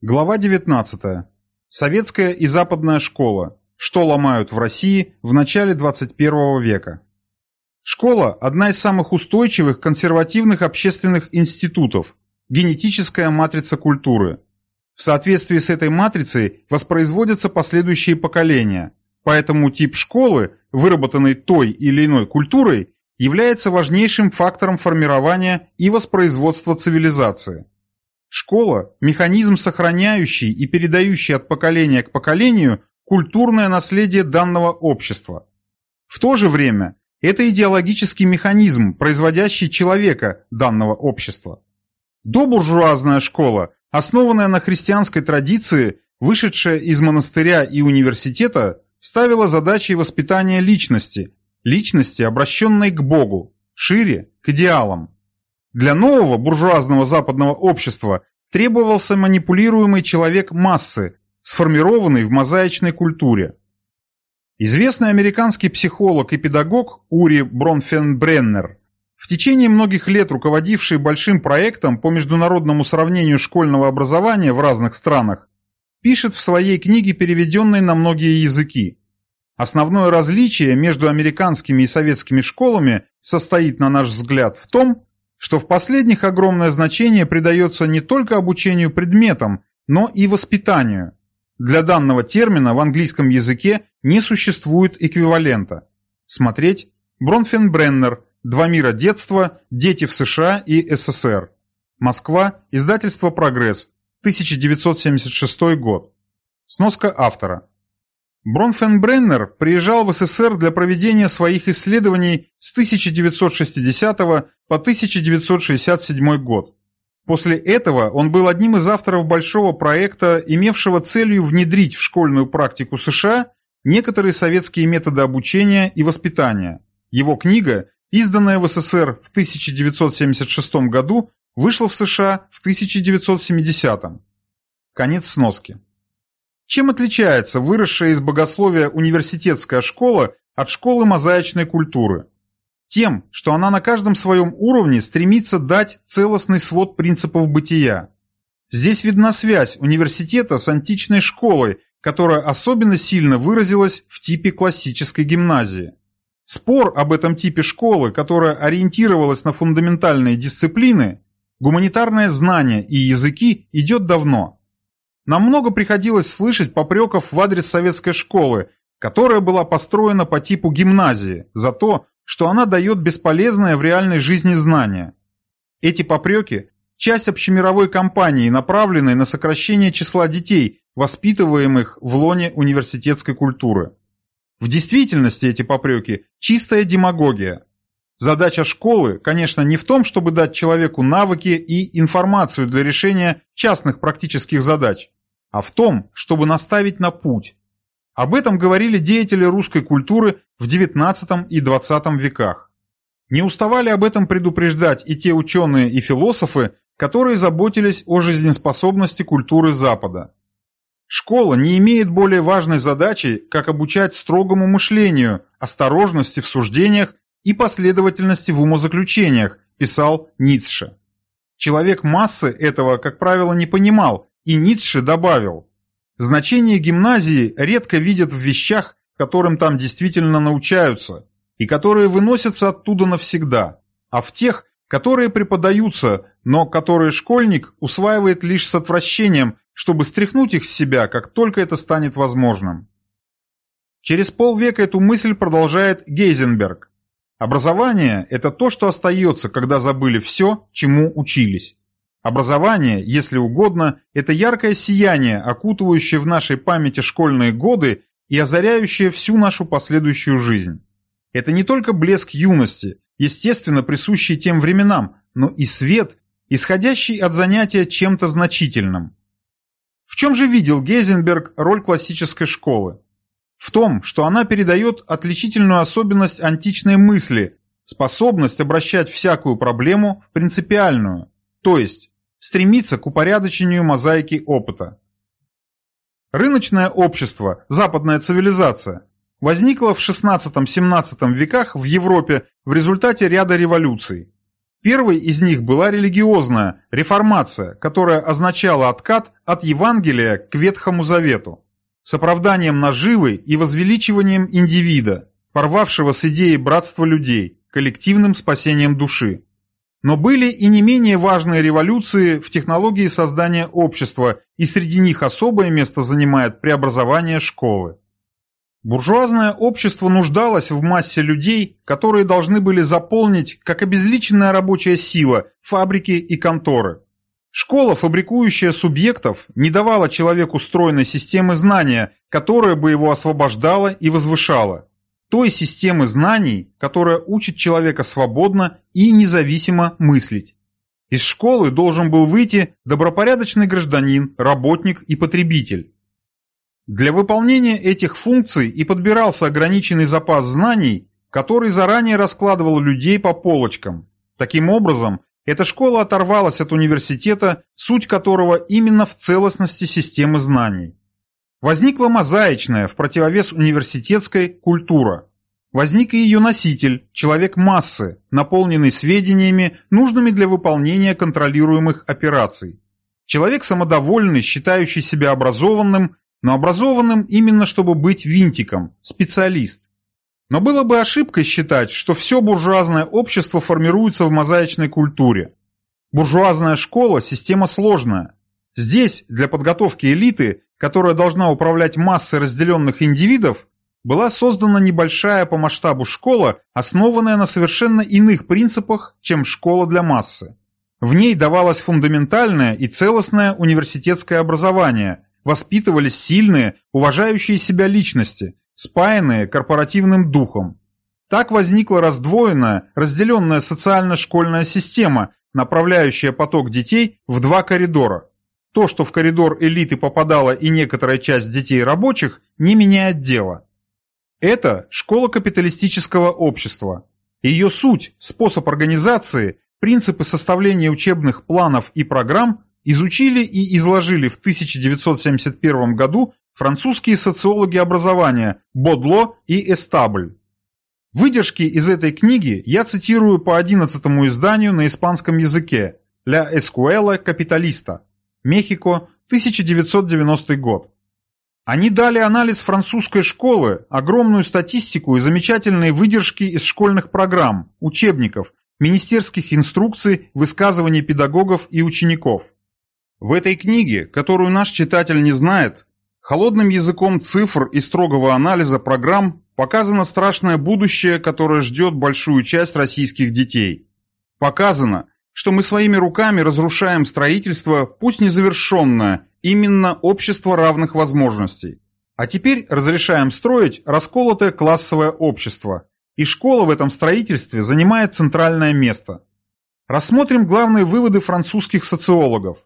Глава 19. Советская и западная школа. Что ломают в России в начале 21 века. Школа – одна из самых устойчивых консервативных общественных институтов, генетическая матрица культуры. В соответствии с этой матрицей воспроизводятся последующие поколения, поэтому тип школы, выработанный той или иной культурой, является важнейшим фактором формирования и воспроизводства цивилизации. Школа – механизм, сохраняющий и передающий от поколения к поколению культурное наследие данного общества. В то же время это идеологический механизм, производящий человека данного общества. Добуржуазная школа, основанная на христианской традиции, вышедшая из монастыря и университета, ставила задачей воспитания личности, личности, обращенной к Богу, шире, к идеалам. Для нового буржуазного западного общества требовался манипулируемый человек массы, сформированный в мозаичной культуре. Известный американский психолог и педагог Ури Бронфенбреннер, в течение многих лет руководивший большим проектом по международному сравнению школьного образования в разных странах, пишет в своей книге, переведенной на многие языки. Основное различие между американскими и советскими школами состоит, на наш взгляд, в том, что в последних огромное значение придается не только обучению предметам, но и воспитанию. Для данного термина в английском языке не существует эквивалента. Смотреть Бронфенбреннер «Два мира детства. Дети в США и СССР». Москва. Издательство «Прогресс». 1976 год. Сноска автора. Бронфенбреннер приезжал в СССР для проведения своих исследований с 1960 по 1967 год. После этого он был одним из авторов большого проекта, имевшего целью внедрить в школьную практику США некоторые советские методы обучения и воспитания. Его книга, изданная в СССР в 1976 году, вышла в США в 1970. Конец сноски. Чем отличается выросшая из богословия университетская школа от школы мозаичной культуры? Тем, что она на каждом своем уровне стремится дать целостный свод принципов бытия. Здесь видна связь университета с античной школой, которая особенно сильно выразилась в типе классической гимназии. Спор об этом типе школы, которая ориентировалась на фундаментальные дисциплины, гуманитарное знание и языки, идет давно. Нам много приходилось слышать попреков в адрес советской школы, которая была построена по типу гимназии, за то, что она дает бесполезное в реальной жизни знания. Эти попреки – часть общемировой кампании, направленной на сокращение числа детей, воспитываемых в лоне университетской культуры. В действительности эти попреки – чистая демагогия. Задача школы, конечно, не в том, чтобы дать человеку навыки и информацию для решения частных практических задач а в том, чтобы наставить на путь. Об этом говорили деятели русской культуры в XIX и XX веках. Не уставали об этом предупреждать и те ученые и философы, которые заботились о жизнеспособности культуры Запада. Школа не имеет более важной задачи, как обучать строгому мышлению, осторожности в суждениях и последовательности в умозаключениях, писал Ницше. Человек массы этого, как правило, не понимал и Ницше добавил, значение гимназии редко видят в вещах, которым там действительно научаются, и которые выносятся оттуда навсегда, а в тех, которые преподаются, но которые школьник усваивает лишь с отвращением, чтобы стряхнуть их с себя, как только это станет возможным. Через полвека эту мысль продолжает Гейзенберг. Образование – это то, что остается, когда забыли все, чему учились. Образование, если угодно, это яркое сияние, окутывающее в нашей памяти школьные годы и озаряющее всю нашу последующую жизнь. Это не только блеск юности, естественно присущий тем временам, но и свет, исходящий от занятия чем-то значительным. В чем же видел Гейзенберг роль классической школы? В том, что она передает отличительную особенность античной мысли, способность обращать всякую проблему в принципиальную – то есть стремиться к упорядочению мозаики опыта. Рыночное общество, западная цивилизация, возникло в XVI-XVII веках в Европе в результате ряда революций. Первой из них была религиозная, реформация, которая означала откат от Евангелия к Ветхому Завету, с оправданием наживы и возвеличиванием индивида, порвавшего с идеей братства людей, коллективным спасением души. Но были и не менее важные революции в технологии создания общества, и среди них особое место занимает преобразование школы. Буржуазное общество нуждалось в массе людей, которые должны были заполнить, как обезличенная рабочая сила, фабрики и конторы. Школа, фабрикующая субъектов, не давала человеку стройной системы знания, которая бы его освобождала и возвышала. Той системы знаний, которая учит человека свободно и независимо мыслить. Из школы должен был выйти добропорядочный гражданин, работник и потребитель. Для выполнения этих функций и подбирался ограниченный запас знаний, который заранее раскладывал людей по полочкам. Таким образом, эта школа оторвалась от университета, суть которого именно в целостности системы знаний. Возникла мозаичная, в противовес университетской, культура. Возник и ее носитель, человек массы, наполненный сведениями, нужными для выполнения контролируемых операций. Человек самодовольный, считающий себя образованным но образованным именно чтобы быть винтиком, специалист. Но было бы ошибкой считать, что все буржуазное общество формируется в мозаичной культуре. Буржуазная школа – система сложная. Здесь, для подготовки элиты, которая должна управлять массой разделенных индивидов, была создана небольшая по масштабу школа, основанная на совершенно иных принципах, чем школа для массы. В ней давалось фундаментальное и целостное университетское образование – воспитывались сильные, уважающие себя личности, спаянные корпоративным духом. Так возникла раздвоенная, разделенная социально-школьная система, направляющая поток детей в два коридора. То, что в коридор элиты попадала и некоторая часть детей рабочих, не меняет дело. Это школа капиталистического общества. Ее суть, способ организации, принципы составления учебных планов и программ изучили и изложили в 1971 году французские социологи образования Бодло и Эстабль. Выдержки из этой книги я цитирую по 11 изданию на испанском языке «La Escuela Capitalista», Мехико, 1990 год. Они дали анализ французской школы, огромную статистику и замечательные выдержки из школьных программ, учебников, министерских инструкций, высказываний педагогов и учеников. В этой книге, которую наш читатель не знает, холодным языком цифр и строгого анализа программ показано страшное будущее, которое ждет большую часть российских детей. Показано, что мы своими руками разрушаем строительство, пусть незавершенное, именно общество равных возможностей. А теперь разрешаем строить расколотое классовое общество, и школа в этом строительстве занимает центральное место. Рассмотрим главные выводы французских социологов.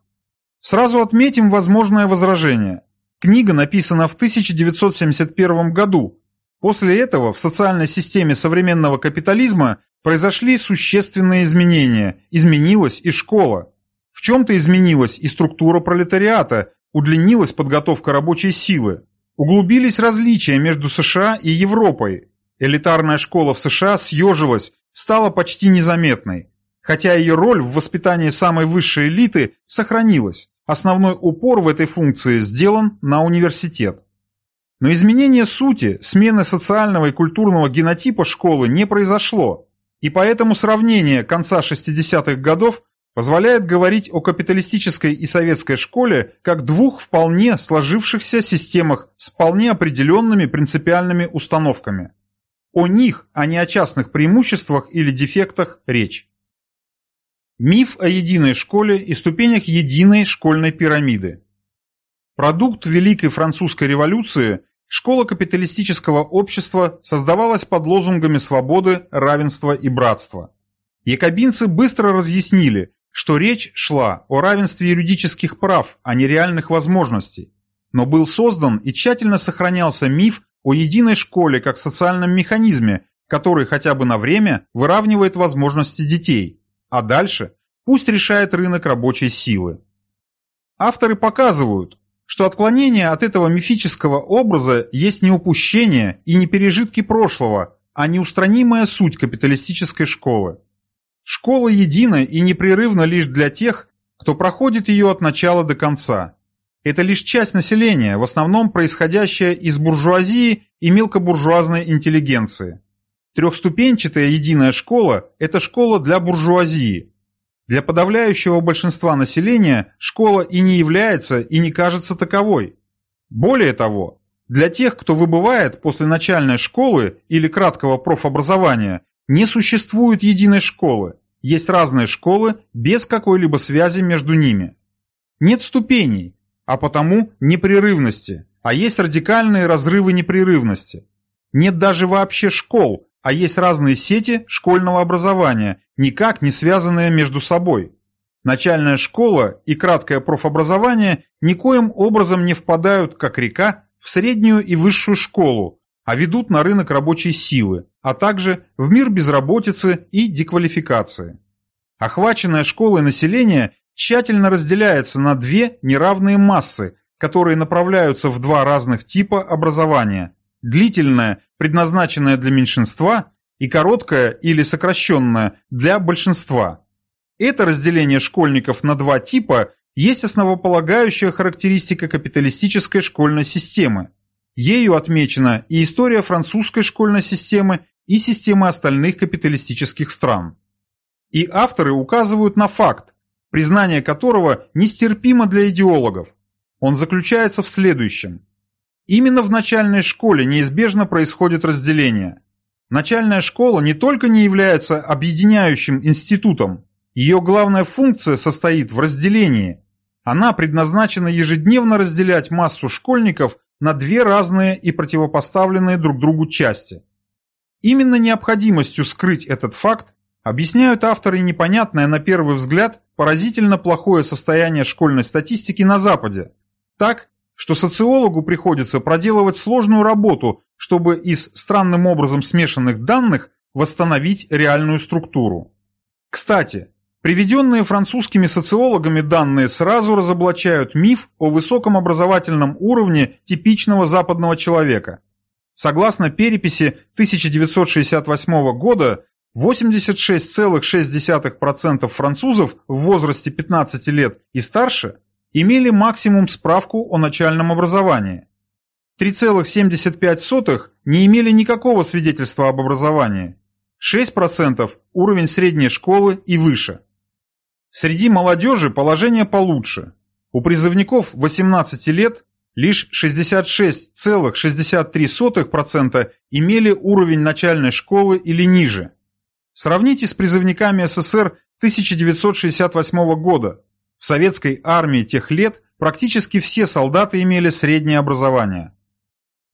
Сразу отметим возможное возражение. Книга написана в 1971 году. После этого в социальной системе современного капитализма произошли существенные изменения, изменилась и школа. В чем-то изменилась и структура пролетариата, удлинилась подготовка рабочей силы. Углубились различия между США и Европой. Элитарная школа в США съежилась, стала почти незаметной. Хотя ее роль в воспитании самой высшей элиты сохранилась. Основной упор в этой функции сделан на университет. Но изменение сути, смены социального и культурного генотипа школы не произошло, и поэтому сравнение конца 60-х годов позволяет говорить о капиталистической и советской школе как двух вполне сложившихся системах с вполне определенными принципиальными установками. О них, а не о частных преимуществах или дефектах речь. Миф о единой школе и ступенях единой школьной пирамиды. Продукт Великой Французской революции, школа капиталистического общества создавалась под лозунгами свободы, равенства и братства. Якобинцы быстро разъяснили, что речь шла о равенстве юридических прав, а не реальных возможностей. Но был создан и тщательно сохранялся миф о единой школе как социальном механизме, который хотя бы на время выравнивает возможности детей – а дальше пусть решает рынок рабочей силы. Авторы показывают, что отклонение от этого мифического образа есть не упущение и не пережитки прошлого, а неустранимая суть капиталистической школы. Школа едина и непрерывна лишь для тех, кто проходит ее от начала до конца. Это лишь часть населения, в основном происходящая из буржуазии и мелкобуржуазной интеллигенции. Трехступенчатая единая школа – это школа для буржуазии. Для подавляющего большинства населения школа и не является, и не кажется таковой. Более того, для тех, кто выбывает после начальной школы или краткого профобразования, не существует единой школы. Есть разные школы без какой-либо связи между ними. Нет ступеней, а потому непрерывности, а есть радикальные разрывы непрерывности. Нет даже вообще школ, а есть разные сети школьного образования, никак не связанные между собой. Начальная школа и краткое профобразование никоим образом не впадают, как река, в среднюю и высшую школу, а ведут на рынок рабочей силы, а также в мир безработицы и деквалификации. Охваченное школой население тщательно разделяется на две неравные массы, которые направляются в два разных типа образования. Длительное, предназначенное для меньшинства, и короткое или сокращенное для большинства. Это разделение школьников на два типа есть основополагающая характеристика капиталистической школьной системы. Ею отмечена и история французской школьной системы, и системы остальных капиталистических стран. И авторы указывают на факт, признание которого нестерпимо для идеологов. Он заключается в следующем. Именно в начальной школе неизбежно происходит разделение. Начальная школа не только не является объединяющим институтом, ее главная функция состоит в разделении. Она предназначена ежедневно разделять массу школьников на две разные и противопоставленные друг другу части. Именно необходимостью скрыть этот факт объясняют авторы непонятное на первый взгляд поразительно плохое состояние школьной статистики на Западе, так, что социологу приходится проделывать сложную работу, чтобы из странным образом смешанных данных восстановить реальную структуру. Кстати, приведенные французскими социологами данные сразу разоблачают миф о высоком образовательном уровне типичного западного человека. Согласно переписи 1968 года, 86,6% французов в возрасте 15 лет и старше имели максимум справку о начальном образовании. 3,75 не имели никакого свидетельства об образовании. 6% уровень средней школы и выше. Среди молодежи положение получше. У призывников 18 лет лишь 66,63% имели уровень начальной школы или ниже. Сравните с призывниками СССР 1968 года. В советской армии тех лет практически все солдаты имели среднее образование.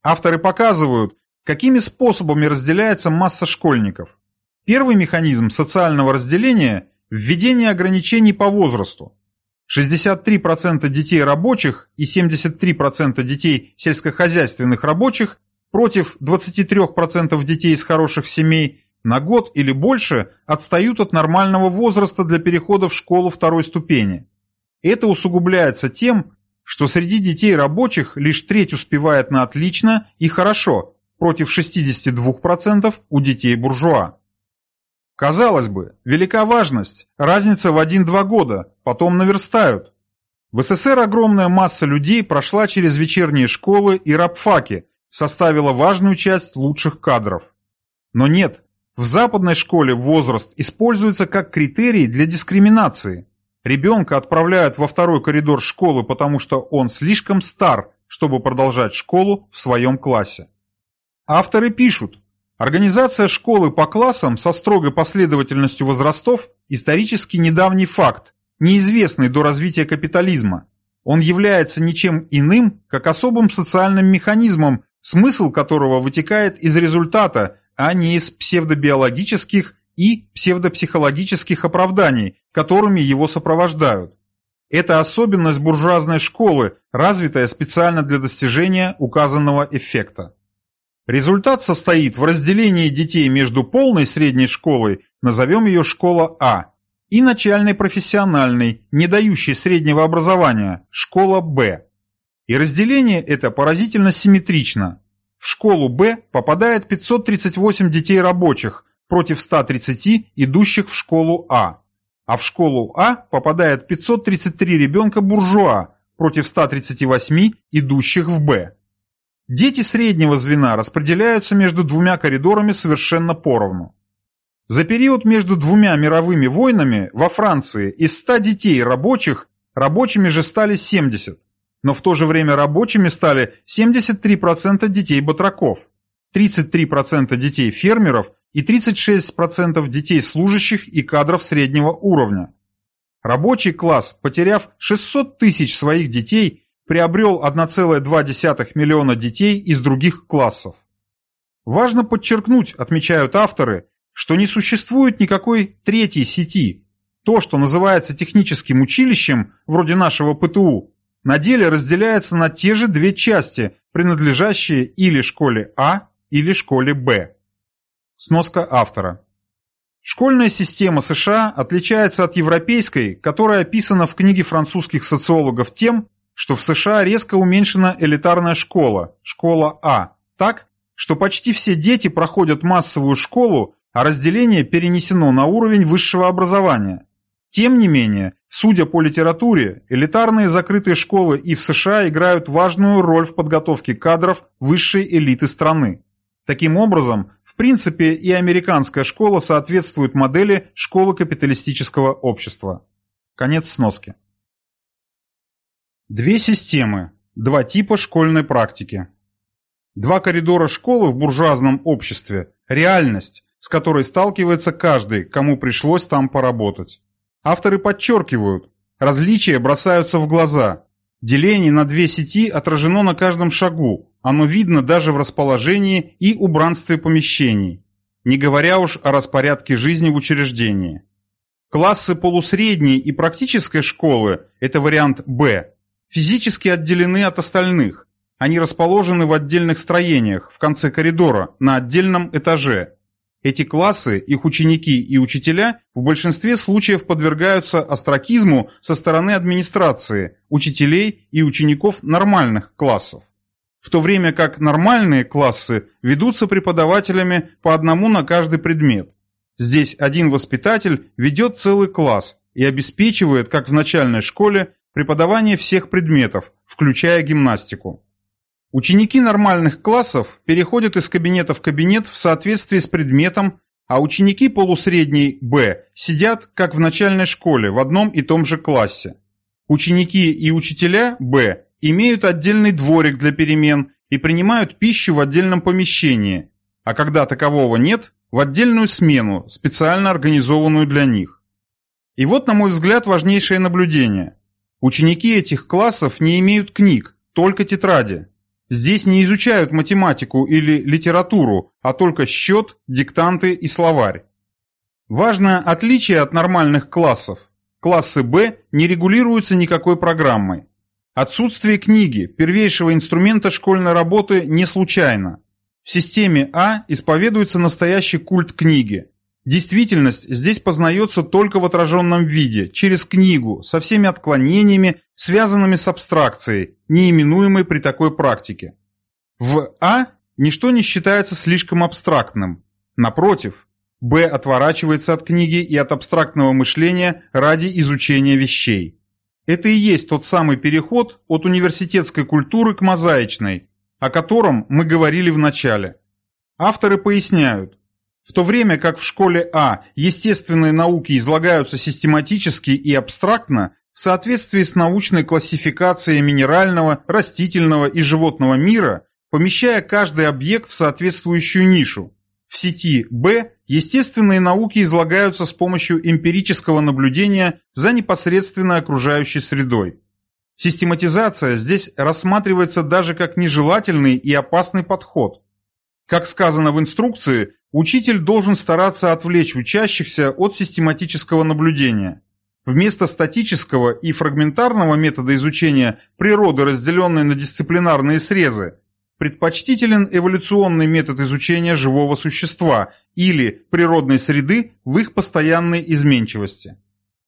Авторы показывают, какими способами разделяется масса школьников. Первый механизм социального разделения – введение ограничений по возрасту. 63% детей рабочих и 73% детей сельскохозяйственных рабочих против 23% детей из хороших семей на год или больше отстают от нормального возраста для перехода в школу второй ступени. Это усугубляется тем, что среди детей рабочих лишь треть успевает на отлично и хорошо, против 62% у детей буржуа. Казалось бы, велика важность, разница в 1-2 года, потом наверстают. В СССР огромная масса людей прошла через вечерние школы и рабфаки, составила важную часть лучших кадров. Но нет, в западной школе возраст используется как критерий для дискриминации. Ребенка отправляют во второй коридор школы, потому что он слишком стар, чтобы продолжать школу в своем классе. Авторы пишут, организация школы по классам со строгой последовательностью возрастов – исторически недавний факт, неизвестный до развития капитализма. Он является ничем иным, как особым социальным механизмом, смысл которого вытекает из результата, а не из псевдобиологических и псевдопсихологических оправданий, которыми его сопровождают. Это особенность буржуазной школы, развитая специально для достижения указанного эффекта. Результат состоит в разделении детей между полной средней школой, назовем ее школа А, и начальной профессиональной, не дающей среднего образования, школа Б. И разделение это поразительно симметрично. В школу Б попадает 538 детей рабочих, против 130, идущих в школу А. А в школу А попадает 533 ребенка буржуа против 138, идущих в Б. Дети среднего звена распределяются между двумя коридорами совершенно поровну. За период между двумя мировыми войнами во Франции из 100 детей рабочих рабочими же стали 70, но в то же время рабочими стали 73% детей батраков, 33% детей фермеров и 36% детей служащих и кадров среднего уровня. Рабочий класс, потеряв 600 тысяч своих детей, приобрел 1,2 миллиона детей из других классов. Важно подчеркнуть, отмечают авторы, что не существует никакой третьей сети. То, что называется техническим училищем, вроде нашего ПТУ, на деле разделяется на те же две части, принадлежащие или школе А, или школе Б. Сноска автора. Школьная система США отличается от европейской, которая описана в книге французских социологов тем, что в США резко уменьшена элитарная школа, школа А, так, что почти все дети проходят массовую школу, а разделение перенесено на уровень высшего образования. Тем не менее, судя по литературе, элитарные закрытые школы и в США играют важную роль в подготовке кадров высшей элиты страны. Таким образом, в принципе и американская школа соответствует модели школы капиталистического общества. Конец сноски. Две системы, два типа школьной практики. Два коридора школы в буржуазном обществе – реальность, с которой сталкивается каждый, кому пришлось там поработать. Авторы подчеркивают, различия бросаются в глаза. Деление на две сети отражено на каждом шагу, оно видно даже в расположении и убранстве помещений, не говоря уж о распорядке жизни в учреждении. Классы полусредней и практической школы – это вариант «Б», физически отделены от остальных. Они расположены в отдельных строениях, в конце коридора, на отдельном этаже. Эти классы, их ученики и учителя в большинстве случаев подвергаются остракизму со стороны администрации, учителей и учеников нормальных классов. В то время как нормальные классы ведутся преподавателями по одному на каждый предмет. Здесь один воспитатель ведет целый класс и обеспечивает, как в начальной школе, преподавание всех предметов, включая гимнастику. Ученики нормальных классов переходят из кабинета в кабинет в соответствии с предметом, а ученики полусредней Б сидят, как в начальной школе, в одном и том же классе. Ученики и учителя Б имеют отдельный дворик для перемен и принимают пищу в отдельном помещении, а когда такового нет, в отдельную смену, специально организованную для них. И вот, на мой взгляд, важнейшее наблюдение. Ученики этих классов не имеют книг, только тетради. Здесь не изучают математику или литературу, а только счет, диктанты и словарь. Важное отличие от нормальных классов. Классы Б не регулируются никакой программой. Отсутствие книги, первейшего инструмента школьной работы, не случайно. В системе А исповедуется настоящий культ книги. Действительность здесь познается только в отраженном виде, через книгу, со всеми отклонениями, связанными с абстракцией, неименуемой при такой практике. В А ничто не считается слишком абстрактным. Напротив, Б отворачивается от книги и от абстрактного мышления ради изучения вещей. Это и есть тот самый переход от университетской культуры к мозаичной, о котором мы говорили в начале. Авторы поясняют, в то время как в школе А естественные науки излагаются систематически и абстрактно, в соответствии с научной классификацией минерального, растительного и животного мира, помещая каждый объект в соответствующую нишу. В сети Б естественные науки излагаются с помощью эмпирического наблюдения за непосредственно окружающей средой. Систематизация здесь рассматривается даже как нежелательный и опасный подход. Как сказано в инструкции, Учитель должен стараться отвлечь учащихся от систематического наблюдения. Вместо статического и фрагментарного метода изучения природы, разделенной на дисциплинарные срезы, предпочтителен эволюционный метод изучения живого существа или природной среды в их постоянной изменчивости.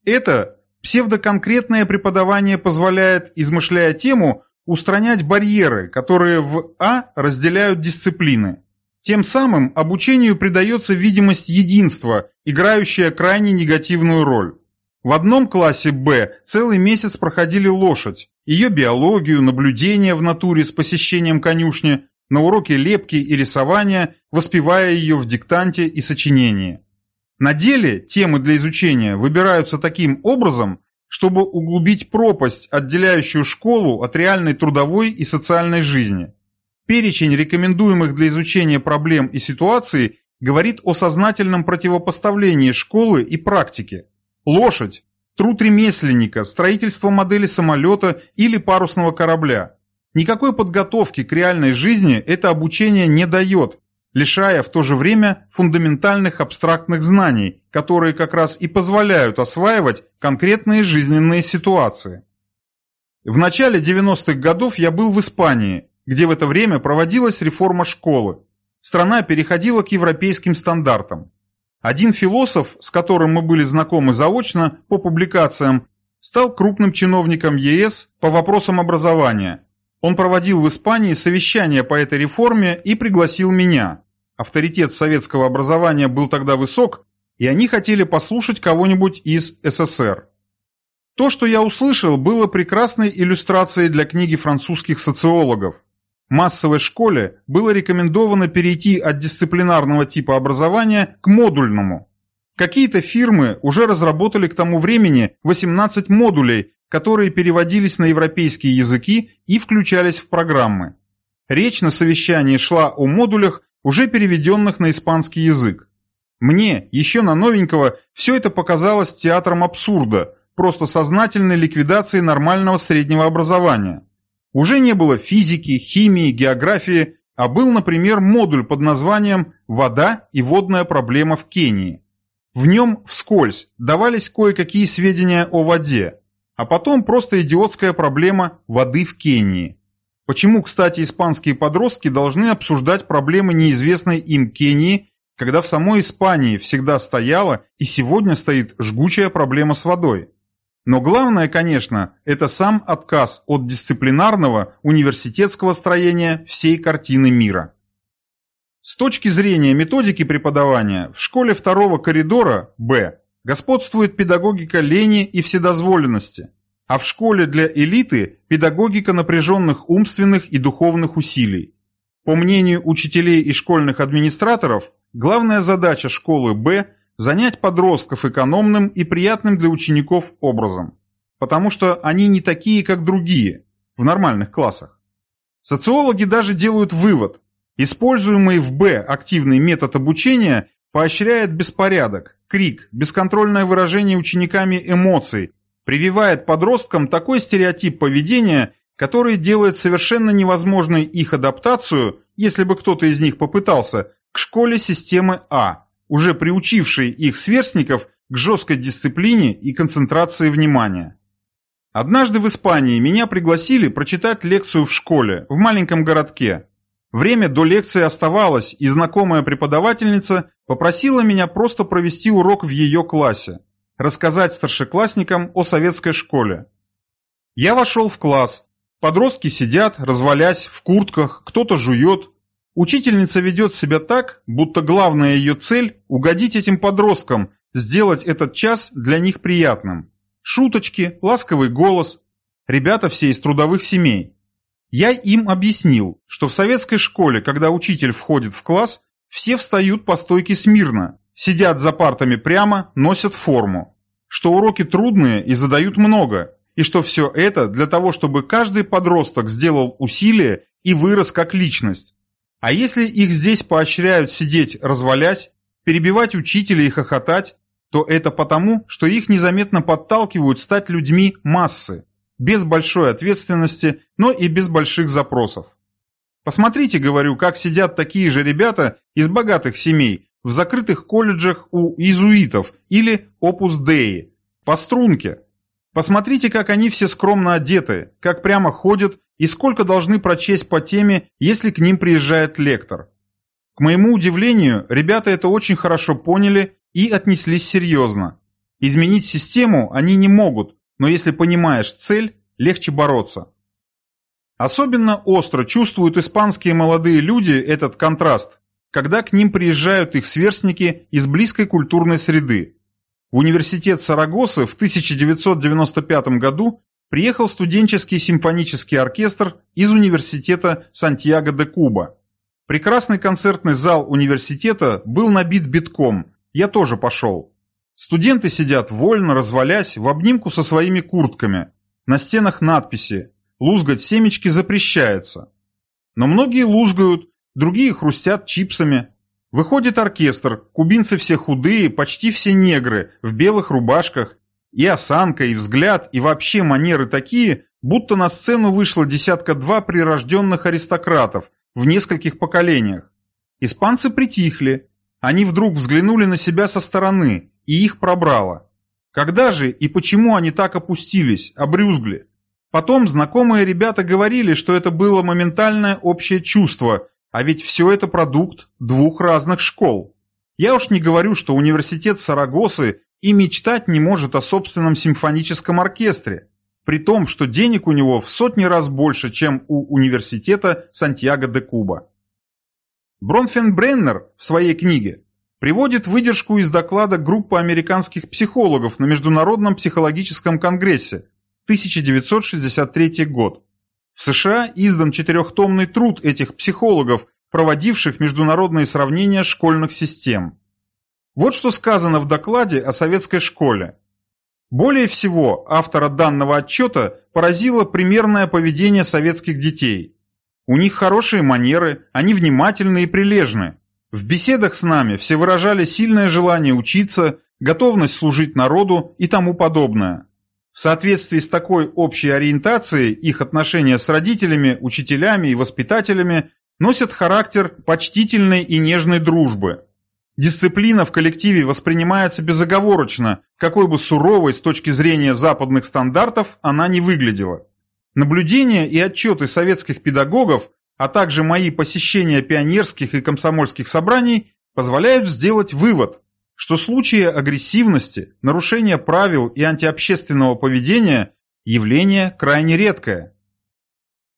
Это псевдоконкретное преподавание позволяет, измышляя тему, устранять барьеры, которые в А разделяют дисциплины. Тем самым обучению придается видимость единства, играющая крайне негативную роль. В одном классе Б целый месяц проходили лошадь, ее биологию, наблюдения в натуре с посещением конюшни, на уроке лепки и рисования, воспевая ее в диктанте и сочинении. На деле темы для изучения выбираются таким образом, чтобы углубить пропасть, отделяющую школу от реальной трудовой и социальной жизни. Перечень рекомендуемых для изучения проблем и ситуаций говорит о сознательном противопоставлении школы и практики. Лошадь, труд ремесленника, строительство модели самолета или парусного корабля. Никакой подготовки к реальной жизни это обучение не дает, лишая в то же время фундаментальных абстрактных знаний, которые как раз и позволяют осваивать конкретные жизненные ситуации. В начале 90-х годов я был в Испании, где в это время проводилась реформа школы. Страна переходила к европейским стандартам. Один философ, с которым мы были знакомы заочно по публикациям, стал крупным чиновником ЕС по вопросам образования, он проводил в Испании совещание по этой реформе и пригласил меня. Авторитет советского образования был тогда высок, и они хотели послушать кого-нибудь из СССР. То, что я услышал, было прекрасной иллюстрацией для книги французских социологов. Массовой школе было рекомендовано перейти от дисциплинарного типа образования к модульному. Какие-то фирмы уже разработали к тому времени 18 модулей, которые переводились на европейские языки и включались в программы. Речь на совещании шла о модулях, уже переведенных на испанский язык. Мне, еще на новенького, все это показалось театром абсурда, просто сознательной ликвидацией нормального среднего образования. Уже не было физики, химии, географии, а был, например, модуль под названием «Вода и водная проблема в Кении». В нем вскользь давались кое-какие сведения о воде, а потом просто идиотская проблема воды в Кении. Почему, кстати, испанские подростки должны обсуждать проблемы неизвестной им Кении, когда в самой Испании всегда стояла и сегодня стоит жгучая проблема с водой? Но главное, конечно, это сам отказ от дисциплинарного университетского строения всей картины мира. С точки зрения методики преподавания, в школе второго коридора, Б, господствует педагогика лени и вседозволенности, а в школе для элиты – педагогика напряженных умственных и духовных усилий. По мнению учителей и школьных администраторов, главная задача школы Б – занять подростков экономным и приятным для учеников образом, потому что они не такие, как другие, в нормальных классах. Социологи даже делают вывод, используемый в Б активный метод обучения поощряет беспорядок, крик, бесконтрольное выражение учениками эмоций, прививает подросткам такой стереотип поведения, который делает совершенно невозможной их адаптацию, если бы кто-то из них попытался, к школе системы А, уже приучившей их сверстников к жесткой дисциплине и концентрации внимания. Однажды в Испании меня пригласили прочитать лекцию в школе, в маленьком городке. Время до лекции оставалось, и знакомая преподавательница попросила меня просто провести урок в ее классе, рассказать старшеклассникам о советской школе. Я вошел в класс. Подростки сидят, развалясь, в куртках, кто-то жует. Учительница ведет себя так, будто главная ее цель – угодить этим подросткам, сделать этот час для них приятным. Шуточки, ласковый голос. Ребята все из трудовых семей. Я им объяснил, что в советской школе, когда учитель входит в класс, все встают по стойке смирно, сидят за партами прямо, носят форму, что уроки трудные и задают много, и что все это для того, чтобы каждый подросток сделал усилие и вырос как личность. А если их здесь поощряют сидеть развалясь, перебивать учителя и хохотать, то это потому, что их незаметно подталкивают стать людьми массы, без большой ответственности, но и без больших запросов. Посмотрите, говорю, как сидят такие же ребята из богатых семей в закрытых колледжах у иезуитов или Dei, по струнке. Посмотрите, как они все скромно одеты, как прямо ходят и сколько должны прочесть по теме, если к ним приезжает лектор. К моему удивлению, ребята это очень хорошо поняли и отнеслись серьезно. Изменить систему они не могут, но если понимаешь цель, легче бороться. Особенно остро чувствуют испанские молодые люди этот контраст. когда к ним приезжают их сверстники из близкой культурной среды. Университет Сарагосы в 1995 году приехал студенческий симфонический оркестр из университета Сантьяго де Куба. Прекрасный концертный зал университета был набит битком, я тоже пошел. Студенты сидят вольно, развалясь, в обнимку со своими куртками. На стенах надписи «Лузгать семечки запрещается». Но многие лузгают, другие хрустят чипсами. Выходит оркестр, кубинцы все худые, почти все негры, в белых рубашках. И осанка, и взгляд, и вообще манеры такие, будто на сцену вышло десятка-два прирожденных аристократов в нескольких поколениях. Испанцы притихли. Они вдруг взглянули на себя со стороны, и их пробрало. Когда же и почему они так опустились, обрюзгли? Потом знакомые ребята говорили, что это было моментальное общее чувство, а ведь все это продукт двух разных школ. Я уж не говорю, что университет Сарагосы и мечтать не может о собственном симфоническом оркестре, при том, что денег у него в сотни раз больше, чем у университета Сантьяго де Куба. Бронфенбреннер в своей книге приводит выдержку из доклада группы американских психологов на Международном психологическом конгрессе 1963 год. В США издан четырехтомный труд этих психологов, проводивших международные сравнения школьных систем. Вот что сказано в докладе о советской школе. Более всего автора данного отчета поразило примерное поведение советских детей. У них хорошие манеры, они внимательны и прилежны. В беседах с нами все выражали сильное желание учиться, готовность служить народу и тому подобное. В соответствии с такой общей ориентацией их отношения с родителями, учителями и воспитателями носят характер почтительной и нежной дружбы. Дисциплина в коллективе воспринимается безоговорочно, какой бы суровой с точки зрения западных стандартов она не выглядела. Наблюдения и отчеты советских педагогов а также мои посещения пионерских и комсомольских собраний позволяют сделать вывод, что случаи агрессивности, нарушения правил и антиобщественного поведения – явление крайне редкое.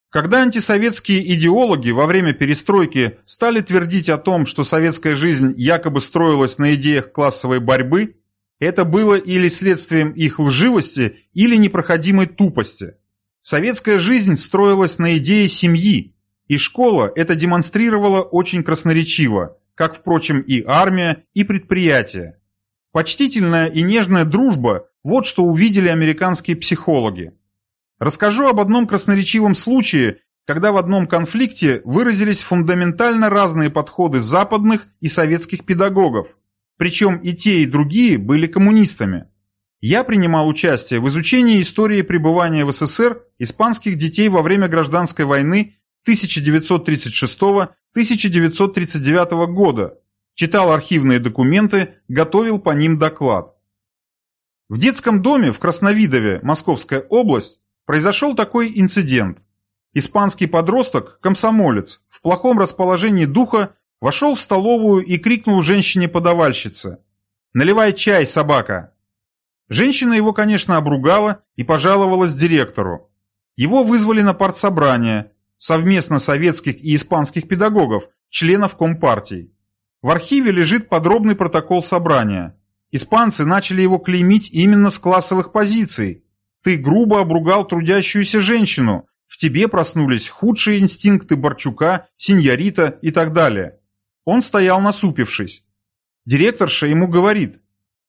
Когда антисоветские идеологи во время перестройки стали твердить о том, что советская жизнь якобы строилась на идеях классовой борьбы, это было или следствием их лживости, или непроходимой тупости. Советская жизнь строилась на идее семьи, и школа это демонстрировала очень красноречиво, как, впрочем, и армия, и предприятия. Почтительная и нежная дружба – вот что увидели американские психологи. Расскажу об одном красноречивом случае, когда в одном конфликте выразились фундаментально разные подходы западных и советских педагогов. Причем и те, и другие были коммунистами. Я принимал участие в изучении истории пребывания в СССР испанских детей во время гражданской войны 1936-1939 года, читал архивные документы, готовил по ним доклад. В детском доме в Красновидове, Московская область, произошел такой инцидент. Испанский подросток, комсомолец, в плохом расположении духа вошел в столовую и крикнул женщине-подавальщице «Наливай чай, собака!». Женщина его, конечно, обругала и пожаловалась директору. Его вызвали на партсобрание, совместно советских и испанских педагогов, членов Компартии. В архиве лежит подробный протокол собрания. Испанцы начали его клеймить именно с классовых позиций. Ты грубо обругал трудящуюся женщину, в тебе проснулись худшие инстинкты Борчука, сеньорита и так далее. Он стоял насупившись. Директорша ему говорит,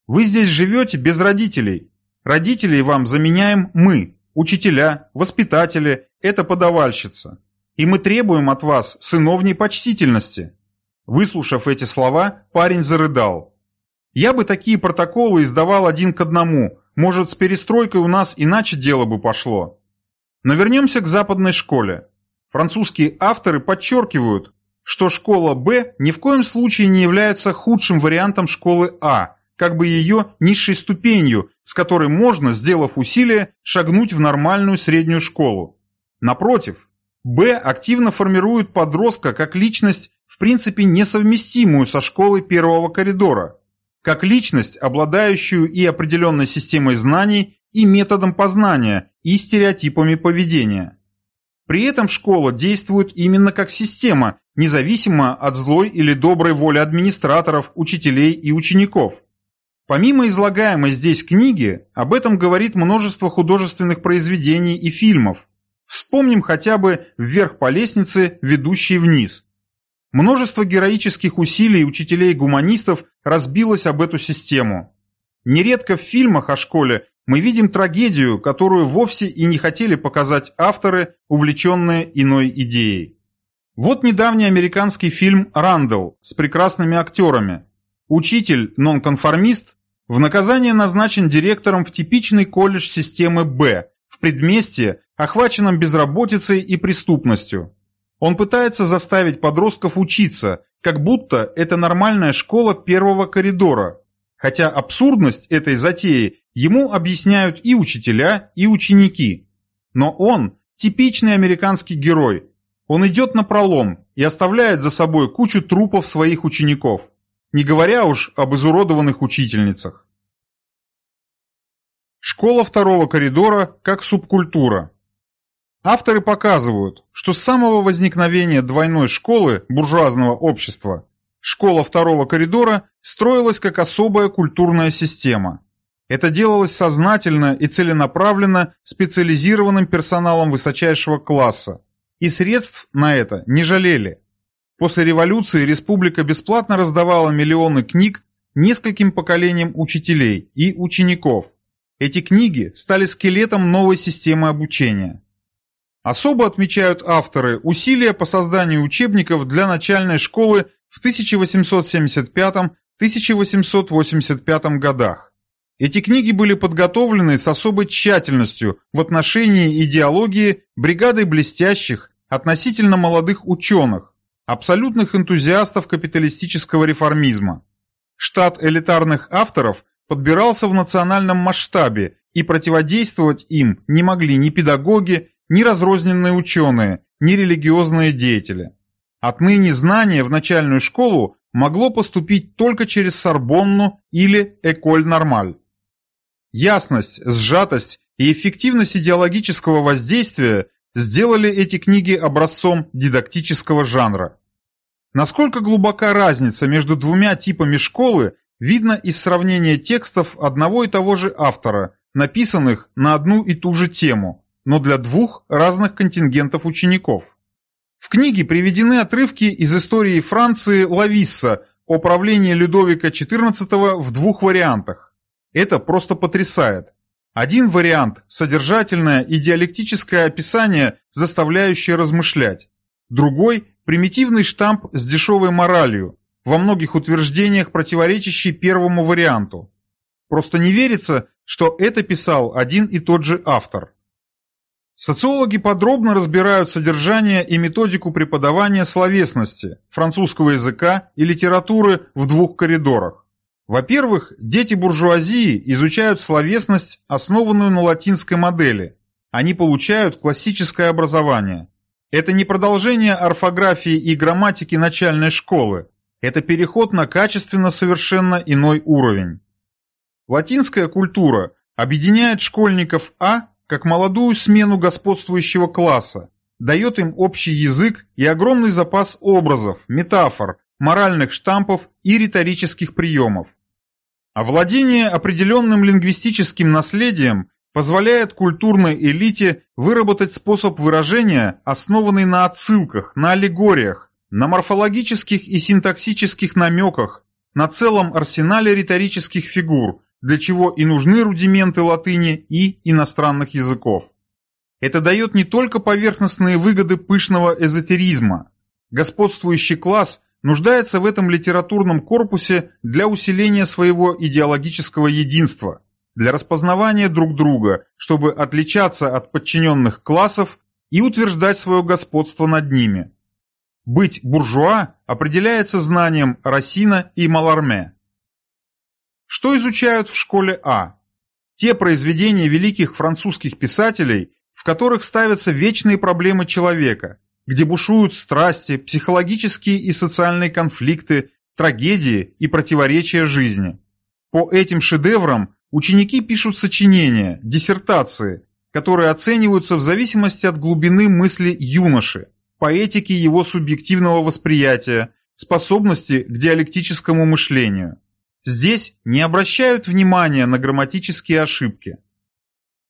вы здесь живете без родителей. Родителей вам заменяем мы, учителя, воспитатели, это подавальщица. И мы требуем от вас сыновней почтительности». Выслушав эти слова, парень зарыдал. «Я бы такие протоколы издавал один к одному, может, с перестройкой у нас иначе дело бы пошло». Но вернемся к западной школе. Французские авторы подчеркивают, что школа Б ни в коем случае не является худшим вариантом школы А, как бы ее низшей ступенью, с которой можно, сделав усилие, шагнуть в нормальную среднюю школу. Напротив, Б активно формирует подростка как личность, в принципе несовместимую со школой первого коридора, как личность, обладающую и определенной системой знаний, и методом познания, и стереотипами поведения. При этом школа действует именно как система, независимо от злой или доброй воли администраторов, учителей и учеников. Помимо излагаемой здесь книги, об этом говорит множество художественных произведений и фильмов. Вспомним хотя бы «Вверх по лестнице, ведущей вниз». Множество героических усилий учителей-гуманистов разбилось об эту систему. Нередко в фильмах о школе мы видим трагедию, которую вовсе и не хотели показать авторы, увлеченные иной идеей. Вот недавний американский фильм «Рандall» с прекрасными актерами. Учитель, нонконформист, в наказание назначен директором в типичный колледж системы «Б», в предместье, охваченном безработицей и преступностью. Он пытается заставить подростков учиться, как будто это нормальная школа первого коридора, хотя абсурдность этой затеи ему объясняют и учителя, и ученики. Но он – типичный американский герой. Он идет на пролом и оставляет за собой кучу трупов своих учеников, не говоря уж об изуродованных учительницах. Школа второго коридора как субкультура. Авторы показывают, что с самого возникновения двойной школы буржуазного общества школа второго коридора строилась как особая культурная система. Это делалось сознательно и целенаправленно специализированным персоналом высочайшего класса, и средств на это не жалели. После революции республика бесплатно раздавала миллионы книг нескольким поколениям учителей и учеников. Эти книги стали скелетом новой системы обучения. Особо отмечают авторы усилия по созданию учебников для начальной школы в 1875-1885 годах. Эти книги были подготовлены с особой тщательностью в отношении идеологии бригадой блестящих, относительно молодых ученых, абсолютных энтузиастов капиталистического реформизма. Штат элитарных авторов подбирался в национальном масштабе, и противодействовать им не могли ни педагоги, ни разрозненные ученые, ни религиозные деятели. Отныне знание в начальную школу могло поступить только через Сорбонну или Эколь Нормаль. Ясность, сжатость и эффективность идеологического воздействия сделали эти книги образцом дидактического жанра. Насколько глубока разница между двумя типами школы, видно из сравнения текстов одного и того же автора, написанных на одну и ту же тему, но для двух разных контингентов учеников. В книге приведены отрывки из истории Франции Лависса о правлении Людовика XIV в двух вариантах. Это просто потрясает. Один вариант – содержательное и диалектическое описание, заставляющее размышлять. Другой – примитивный штамп с дешевой моралью, во многих утверждениях противоречащий первому варианту. Просто не верится, что это писал один и тот же автор. Социологи подробно разбирают содержание и методику преподавания словесности, французского языка и литературы в двух коридорах. Во-первых, дети буржуазии изучают словесность, основанную на латинской модели. Они получают классическое образование. Это не продолжение орфографии и грамматики начальной школы. Это переход на качественно совершенно иной уровень. Латинская культура объединяет школьников А как молодую смену господствующего класса, дает им общий язык и огромный запас образов, метафор, моральных штампов и риторических приемов. Овладение определенным лингвистическим наследием позволяет культурной элите выработать способ выражения, основанный на отсылках, на аллегориях, на морфологических и синтаксических намеках, на целом арсенале риторических фигур, для чего и нужны рудименты латыни и иностранных языков. Это дает не только поверхностные выгоды пышного эзотеризма. Господствующий класс нуждается в этом литературном корпусе для усиления своего идеологического единства, для распознавания друг друга, чтобы отличаться от подчиненных классов и утверждать свое господство над ними. Быть буржуа определяется знанием Рассина и Маларме. Что изучают в школе А? Те произведения великих французских писателей, в которых ставятся вечные проблемы человека, где бушуют страсти, психологические и социальные конфликты, трагедии и противоречия жизни. По этим шедеврам ученики пишут сочинения, диссертации, которые оцениваются в зависимости от глубины мысли юноши, поэтики его субъективного восприятия, способности к диалектическому мышлению. Здесь не обращают внимания на грамматические ошибки.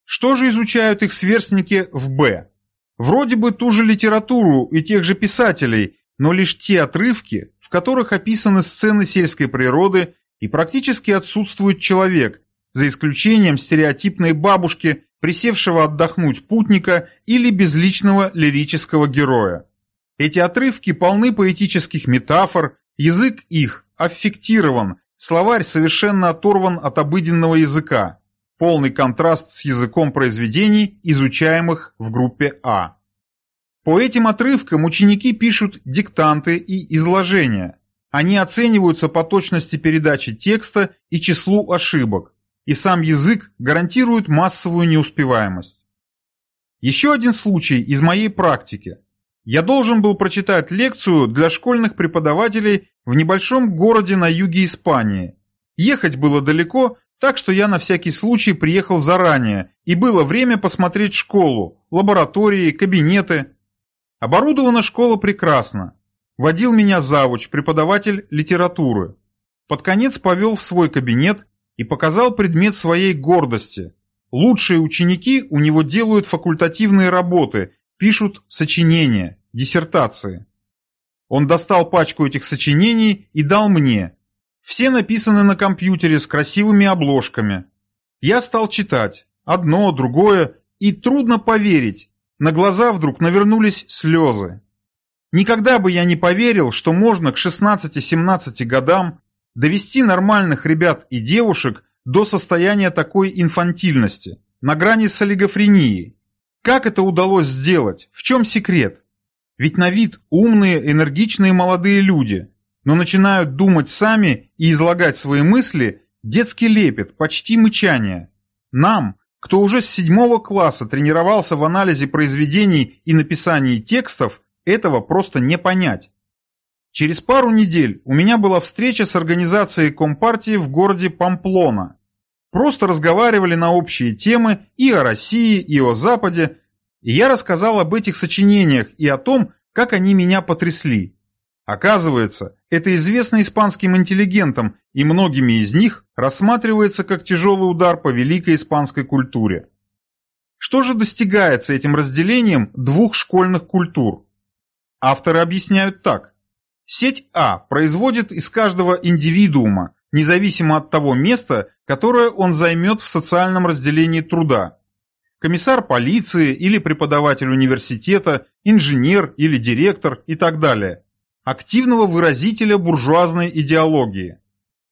Что же изучают их сверстники в Б? Вроде бы ту же литературу и тех же писателей, но лишь те отрывки, в которых описаны сцены сельской природы и практически отсутствует человек, за исключением стереотипной бабушки, присевшего отдохнуть путника или безличного лирического героя. Эти отрывки полны поэтических метафор, язык их аффектирован, словарь совершенно оторван от обыденного языка, полный контраст с языком произведений, изучаемых в группе А. По этим отрывкам ученики пишут диктанты и изложения. Они оцениваются по точности передачи текста и числу ошибок, и сам язык гарантирует массовую неуспеваемость. Еще один случай из моей практики. Я должен был прочитать лекцию для школьных преподавателей в небольшом городе на юге Испании. Ехать было далеко, так что я на всякий случай приехал заранее, и было время посмотреть школу, лаборатории, кабинеты. Оборудована школа прекрасно. Водил меня завуч, преподаватель литературы. Под конец повел в свой кабинет и показал предмет своей гордости. Лучшие ученики у него делают факультативные работы, пишут сочинения, диссертации. Он достал пачку этих сочинений и дал мне. Все написаны на компьютере с красивыми обложками. Я стал читать. Одно, другое. И трудно поверить. На глаза вдруг навернулись слезы. Никогда бы я не поверил, что можно к 16-17 годам довести нормальных ребят и девушек до состояния такой инфантильности, на грани с олигофренией. Как это удалось сделать? В чем секрет? Ведь на вид умные, энергичные молодые люди, но начинают думать сами и излагать свои мысли, детский лепет, почти мычание. Нам, кто уже с седьмого класса тренировался в анализе произведений и написании текстов, этого просто не понять. Через пару недель у меня была встреча с организацией Компартии в городе Памплона. Просто разговаривали на общие темы и о России, и о Западе, и я рассказал об этих сочинениях и о том, как они меня потрясли. Оказывается, это известно испанским интеллигентам, и многими из них рассматривается как тяжелый удар по великой испанской культуре. Что же достигается этим разделением двух школьных культур? Авторы объясняют так. Сеть А производит из каждого индивидуума, независимо от того места, которое он займет в социальном разделении труда. Комиссар полиции или преподаватель университета, инженер или директор и так далее. Активного выразителя буржуазной идеологии.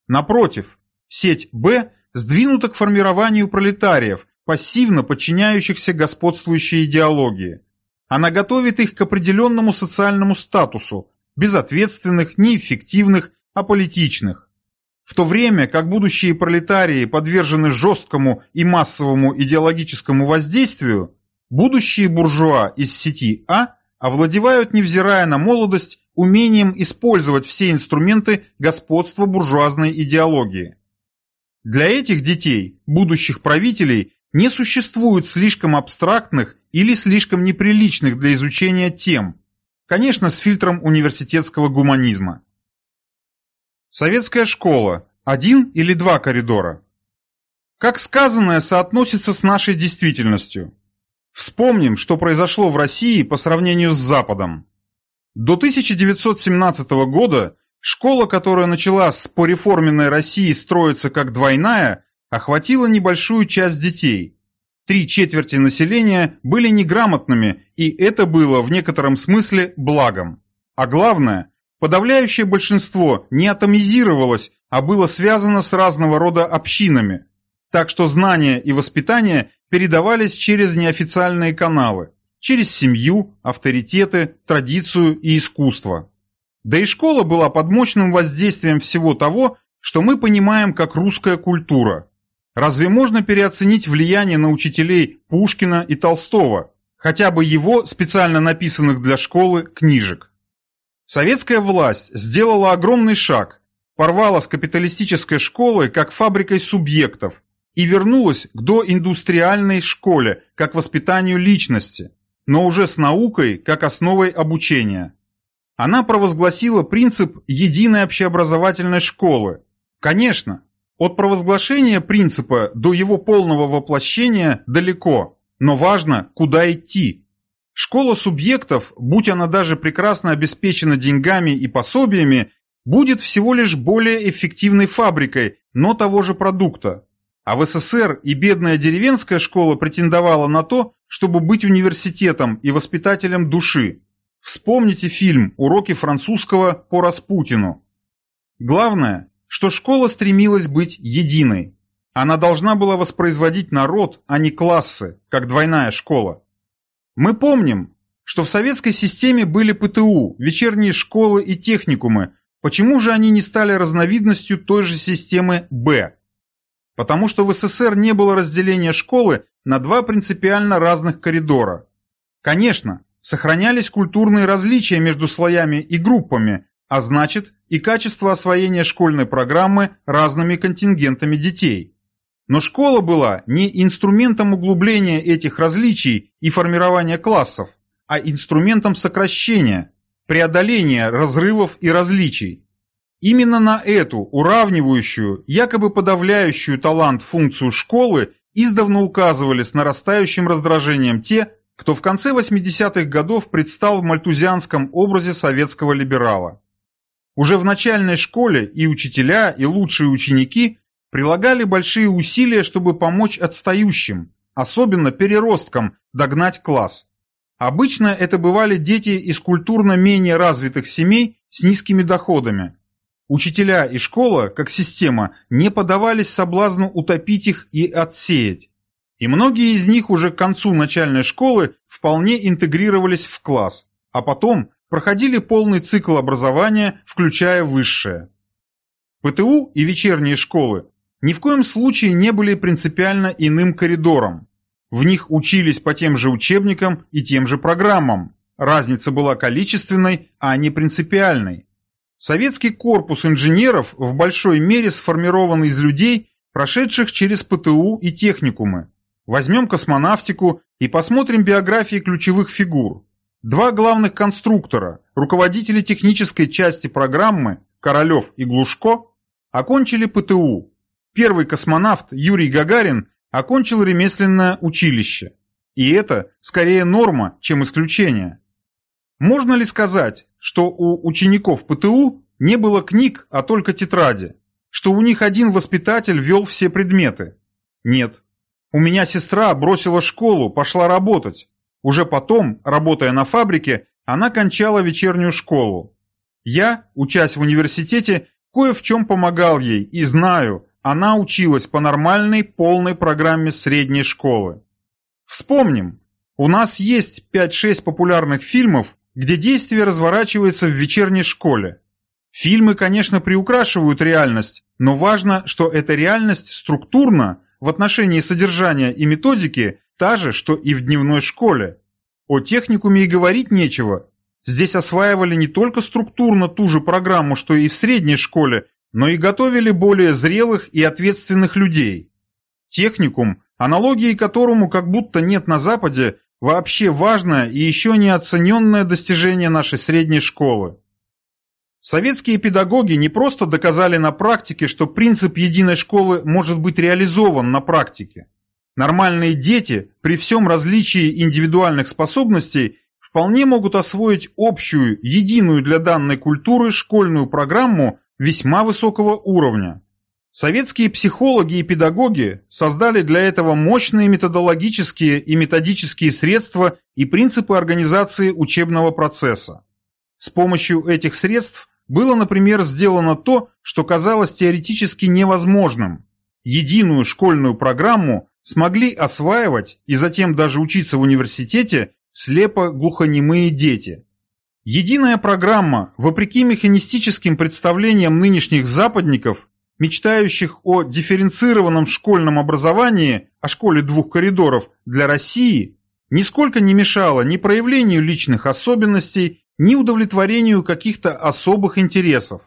Напротив, сеть Б сдвинута к формированию пролетариев, пассивно подчиняющихся господствующей идеологии. Она готовит их к определенному социальному статусу, безответственных, неэффективных, аполитичных. В то время как будущие пролетарии подвержены жесткому и массовому идеологическому воздействию, будущие буржуа из сети А овладевают, невзирая на молодость, умением использовать все инструменты господства буржуазной идеологии. Для этих детей, будущих правителей, не существует слишком абстрактных или слишком неприличных для изучения тем, Конечно, с фильтром университетского гуманизма. Советская школа. Один или два коридора? Как сказанное соотносится с нашей действительностью? Вспомним, что произошло в России по сравнению с Западом. До 1917 года школа, которая начала с пореформенной России строиться как двойная, охватила небольшую часть детей, Три четверти населения были неграмотными, и это было в некотором смысле благом. А главное, подавляющее большинство не атомизировалось, а было связано с разного рода общинами. Так что знания и воспитание передавались через неофициальные каналы, через семью, авторитеты, традицию и искусство. Да и школа была под мощным воздействием всего того, что мы понимаем как русская культура – Разве можно переоценить влияние на учителей Пушкина и Толстого, хотя бы его специально написанных для школы книжек? Советская власть сделала огромный шаг, порвала с капиталистической школой как фабрикой субъектов, и вернулась к доиндустриальной школе как воспитанию личности, но уже с наукой как основой обучения. Она провозгласила принцип единой общеобразовательной школы. Конечно, от провозглашения принципа до его полного воплощения далеко, но важно, куда идти. Школа субъектов, будь она даже прекрасно обеспечена деньгами и пособиями, будет всего лишь более эффективной фабрикой, но того же продукта. А в СССР и бедная деревенская школа претендовала на то, чтобы быть университетом и воспитателем души. Вспомните фильм «Уроки французского по Распутину». Главное, что школа стремилась быть единой. Она должна была воспроизводить народ, а не классы, как двойная школа. Мы помним, что в советской системе были ПТУ, вечерние школы и техникумы. Почему же они не стали разновидностью той же системы «Б»? Потому что в СССР не было разделения школы на два принципиально разных коридора. Конечно, сохранялись культурные различия между слоями и группами, а значит и качество освоения школьной программы разными контингентами детей. Но школа была не инструментом углубления этих различий и формирования классов, а инструментом сокращения, преодоления разрывов и различий. Именно на эту уравнивающую, якобы подавляющую талант функцию школы издавна указывали с нарастающим раздражением те, кто в конце 80-х годов предстал в мальтузианском образе советского либерала. Уже в начальной школе и учителя, и лучшие ученики прилагали большие усилия, чтобы помочь отстающим, особенно переросткам, догнать класс. Обычно это бывали дети из культурно менее развитых семей с низкими доходами. Учителя и школа, как система, не поддавались соблазну утопить их и отсеять. И многие из них уже к концу начальной школы вполне интегрировались в класс, а потом проходили полный цикл образования, включая высшее. ПТУ и вечерние школы ни в коем случае не были принципиально иным коридором. В них учились по тем же учебникам и тем же программам. Разница была количественной, а не принципиальной. Советский корпус инженеров в большой мере сформирован из людей, прошедших через ПТУ и техникумы. Возьмем космонавтику и посмотрим биографии ключевых фигур. Два главных конструктора, руководители технической части программы, Королев и Глушко, окончили ПТУ, Первый космонавт Юрий Гагарин окончил ремесленное училище. И это скорее норма, чем исключение. Можно ли сказать, что у учеников ПТУ не было книг, а только тетради? Что у них один воспитатель вел все предметы? Нет. У меня сестра бросила школу, пошла работать. Уже потом, работая на фабрике, она кончала вечернюю школу. Я, учась в университете, кое в чем помогал ей и знаю, она училась по нормальной полной программе средней школы. Вспомним, у нас есть 5-6 популярных фильмов, где действие разворачивается в вечерней школе. Фильмы, конечно, приукрашивают реальность, но важно, что эта реальность структурно, в отношении содержания и методики, та же, что и в дневной школе. О техникуме и говорить нечего. Здесь осваивали не только структурно ту же программу, что и в средней школе, но и готовили более зрелых и ответственных людей. Техникум, аналогии которому как будто нет на Западе, вообще важное и еще не оцененное достижение нашей средней школы. Советские педагоги не просто доказали на практике, что принцип единой школы может быть реализован на практике. Нормальные дети, при всем различии индивидуальных способностей, вполне могут освоить общую, единую для данной культуры школьную программу весьма высокого уровня. Советские психологи и педагоги создали для этого мощные методологические и методические средства и принципы организации учебного процесса. С помощью этих средств было, например, сделано то, что казалось теоретически невозможным. Единую школьную программу смогли осваивать и затем даже учиться в университете слепо-глухонемые дети. Единая программа, вопреки механистическим представлениям нынешних западников, мечтающих о дифференцированном школьном образовании, о школе двух коридоров для России, нисколько не мешала ни проявлению личных особенностей, ни удовлетворению каких-то особых интересов.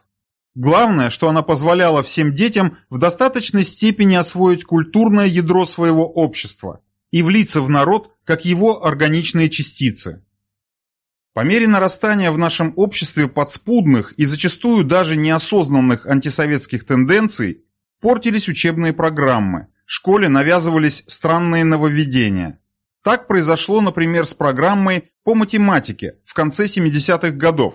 Главное, что она позволяла всем детям в достаточной степени освоить культурное ядро своего общества и влиться в народ как его органичные частицы. По мере нарастания в нашем обществе подспудных и зачастую даже неосознанных антисоветских тенденций портились учебные программы, школе навязывались странные нововведения. Так произошло, например, с программой по математике в конце 70-х годов.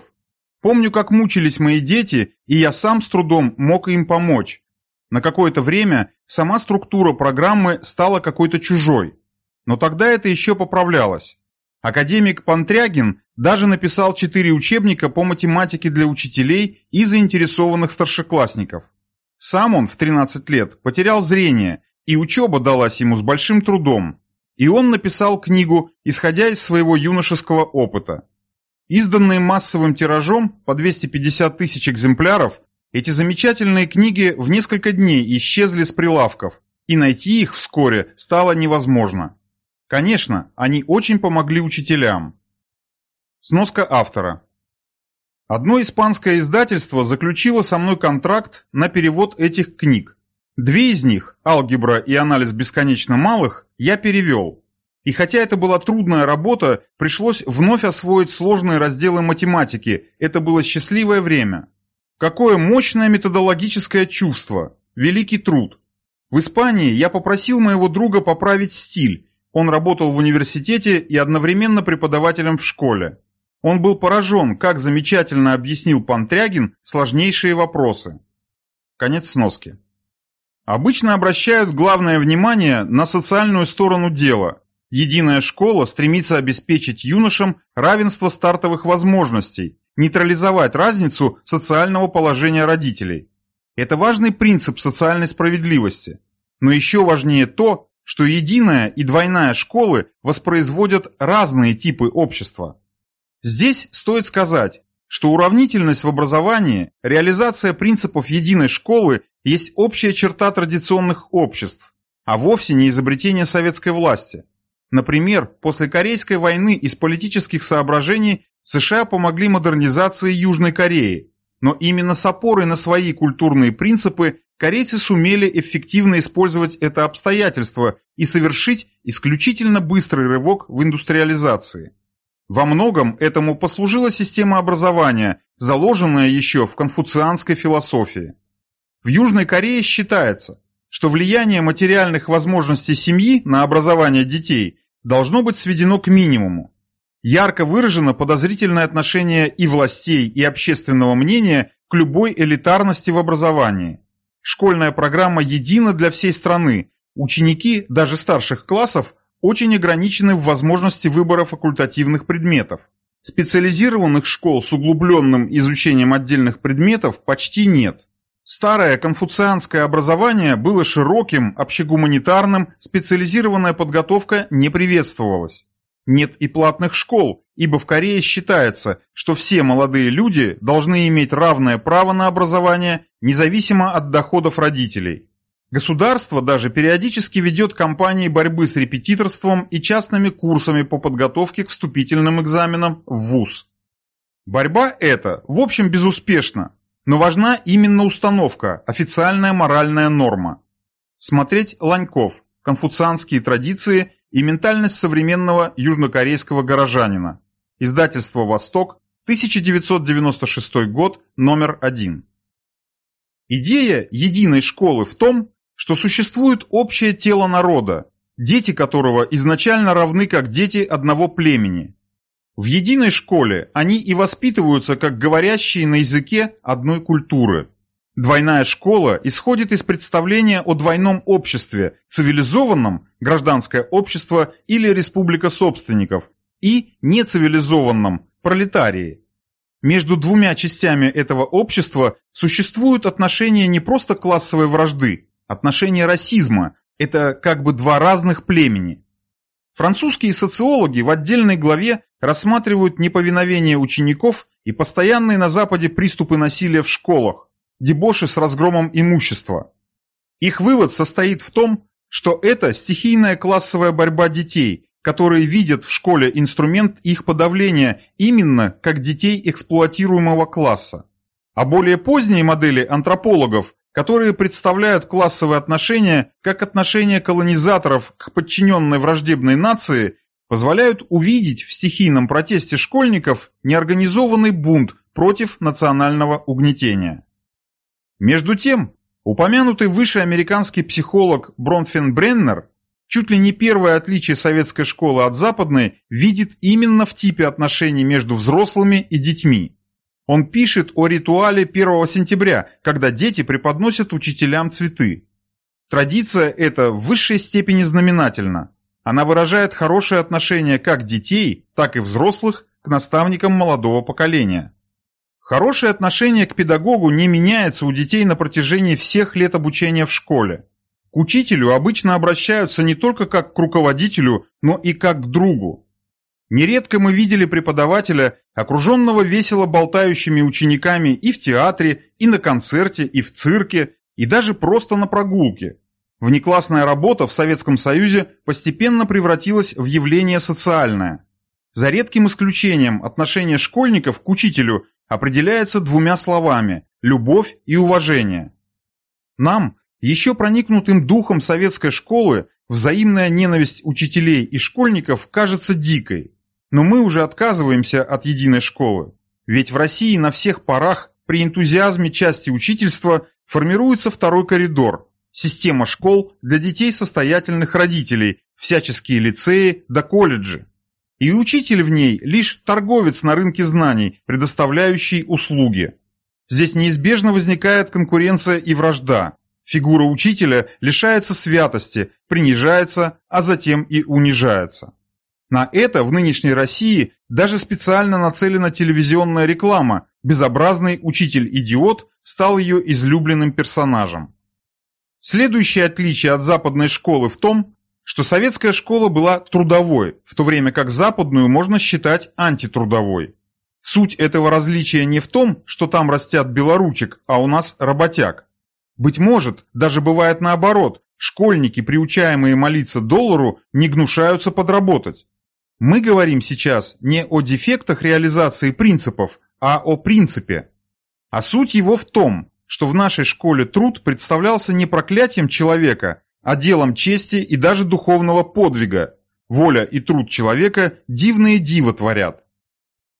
Помню, как мучились мои дети, и я сам с трудом мог им помочь. На какое-то время сама структура программы стала какой-то чужой. Но тогда это еще поправлялось. Академик Пантрягин даже написал четыре учебника по математике для учителей и заинтересованных старшеклассников. Сам он в 13 лет потерял зрение, и учеба далась ему с большим трудом. И он написал книгу, исходя из своего юношеского опыта. Изданные массовым тиражом по 250 тысяч экземпляров, эти замечательные книги в несколько дней исчезли с прилавков, и найти их вскоре стало невозможно. Конечно, они очень помогли учителям. Сноска автора. Одно испанское издательство заключило со мной контракт на перевод этих книг. Две из них, «Алгебра» и «Анализ бесконечно малых», я перевел. И хотя это была трудная работа, пришлось вновь освоить сложные разделы математики, это было счастливое время. Какое мощное методологическое чувство, великий труд. В Испании я попросил моего друга поправить стиль, он работал в университете и одновременно преподавателем в школе. Он был поражен, как замечательно объяснил Пантрягин сложнейшие вопросы. Конец сноски. Обычно обращают главное внимание на социальную сторону дела. Единая школа стремится обеспечить юношам равенство стартовых возможностей, нейтрализовать разницу социального положения родителей. Это важный принцип социальной справедливости. Но еще важнее то, что единая и двойная школы воспроизводят разные типы общества. Здесь стоит сказать, что уравнительность в образовании, реализация принципов единой школы есть общая черта традиционных обществ, а вовсе не изобретение советской власти. Например, после Корейской войны из политических соображений США помогли модернизации Южной Кореи, но именно с опорой на свои культурные принципы корейцы сумели эффективно использовать это обстоятельство и совершить исключительно быстрый рывок в индустриализации. Во многом этому послужила система образования, заложенная еще в конфуцианской философии. В Южной Корее считается, что влияние материальных возможностей семьи на образование детей должно быть сведено к минимуму. Ярко выражено подозрительное отношение и властей, и общественного мнения к любой элитарности в образовании. Школьная программа едина для всей страны. Ученики, даже старших классов, очень ограничены в возможности выбора факультативных предметов. Специализированных школ с углубленным изучением отдельных предметов почти нет. Старое конфуцианское образование было широким, общегуманитарным, специализированная подготовка не приветствовалась. Нет и платных школ, ибо в Корее считается, что все молодые люди должны иметь равное право на образование, независимо от доходов родителей. Государство даже периодически ведет кампании борьбы с репетиторством и частными курсами по подготовке к вступительным экзаменам в ВУЗ. Борьба эта, в общем, безуспешна, но важна именно установка, официальная моральная норма. Смотреть Ланьков, конфуцианские традиции и ментальность современного южнокорейского горожанина. Издательство «Восток», 1996 год, номер один. Идея единой школы в том, что существует общее тело народа, дети которого изначально равны как дети одного племени. В единой школе они и воспитываются как говорящие на языке одной культуры. Двойная школа исходит из представления о двойном обществе, цивилизованном, гражданское общество или республика собственников, и нецивилизованном, пролетарии. Между двумя частями этого общества существуют отношения не просто классовой вражды, отношения расизма, это как бы два разных племени. Французские социологи в отдельной главе рассматривают неповиновение учеников и постоянные на Западе приступы насилия в школах, дебоши с разгромом имущества. Их вывод состоит в том, что это стихийная классовая борьба детей, которые видят в школе инструмент их подавления именно как детей эксплуатируемого класса. А более поздние модели антропологов, которые представляют классовые отношения как отношения колонизаторов к подчиненной враждебной нации, позволяют увидеть в стихийном протесте школьников неорганизованный бунт против национального угнетения. Между тем, упомянутый выше американский психолог Бронфен Бреннер чуть ли не первое отличие советской школы от западной видит именно в типе отношений между взрослыми и детьми. Он пишет о ритуале 1 сентября, когда дети преподносят учителям цветы. Традиция эта в высшей степени знаменательна. Она выражает хорошее отношение как детей, так и взрослых к наставникам молодого поколения. Хорошее отношение к педагогу не меняется у детей на протяжении всех лет обучения в школе. К учителю обычно обращаются не только как к руководителю, но и как к другу. Нередко мы видели преподавателя, окруженного весело болтающими учениками и в театре, и на концерте, и в цирке, и даже просто на прогулке. Внеклассная работа в Советском Союзе постепенно превратилась в явление социальное. За редким исключением отношение школьников к учителю определяется двумя словами – любовь и уважение. Нам, еще проникнутым духом советской школы, взаимная ненависть учителей и школьников кажется дикой. Но мы уже отказываемся от единой школы. Ведь в России на всех парах при энтузиазме части учительства формируется второй коридор – система школ для детей состоятельных родителей, всяческие лицеи да колледжи. И учитель в ней лишь торговец на рынке знаний, предоставляющий услуги. Здесь неизбежно возникает конкуренция и вражда. Фигура учителя лишается святости, принижается, а затем и унижается. На это в нынешней России даже специально нацелена телевизионная реклама «Безобразный учитель-идиот» стал ее излюбленным персонажем. Следующее отличие от западной школы в том, что советская школа была трудовой, в то время как западную можно считать антитрудовой. Суть этого различия не в том, что там растят белоручек, а у нас работяг. Быть может, даже бывает наоборот, школьники, приучаемые молиться доллару, не гнушаются подработать. Мы говорим сейчас не о дефектах реализации принципов, а о принципе. А суть его в том, что в нашей школе труд представлялся не проклятием человека, а делом чести и даже духовного подвига. Воля и труд человека дивные диво творят.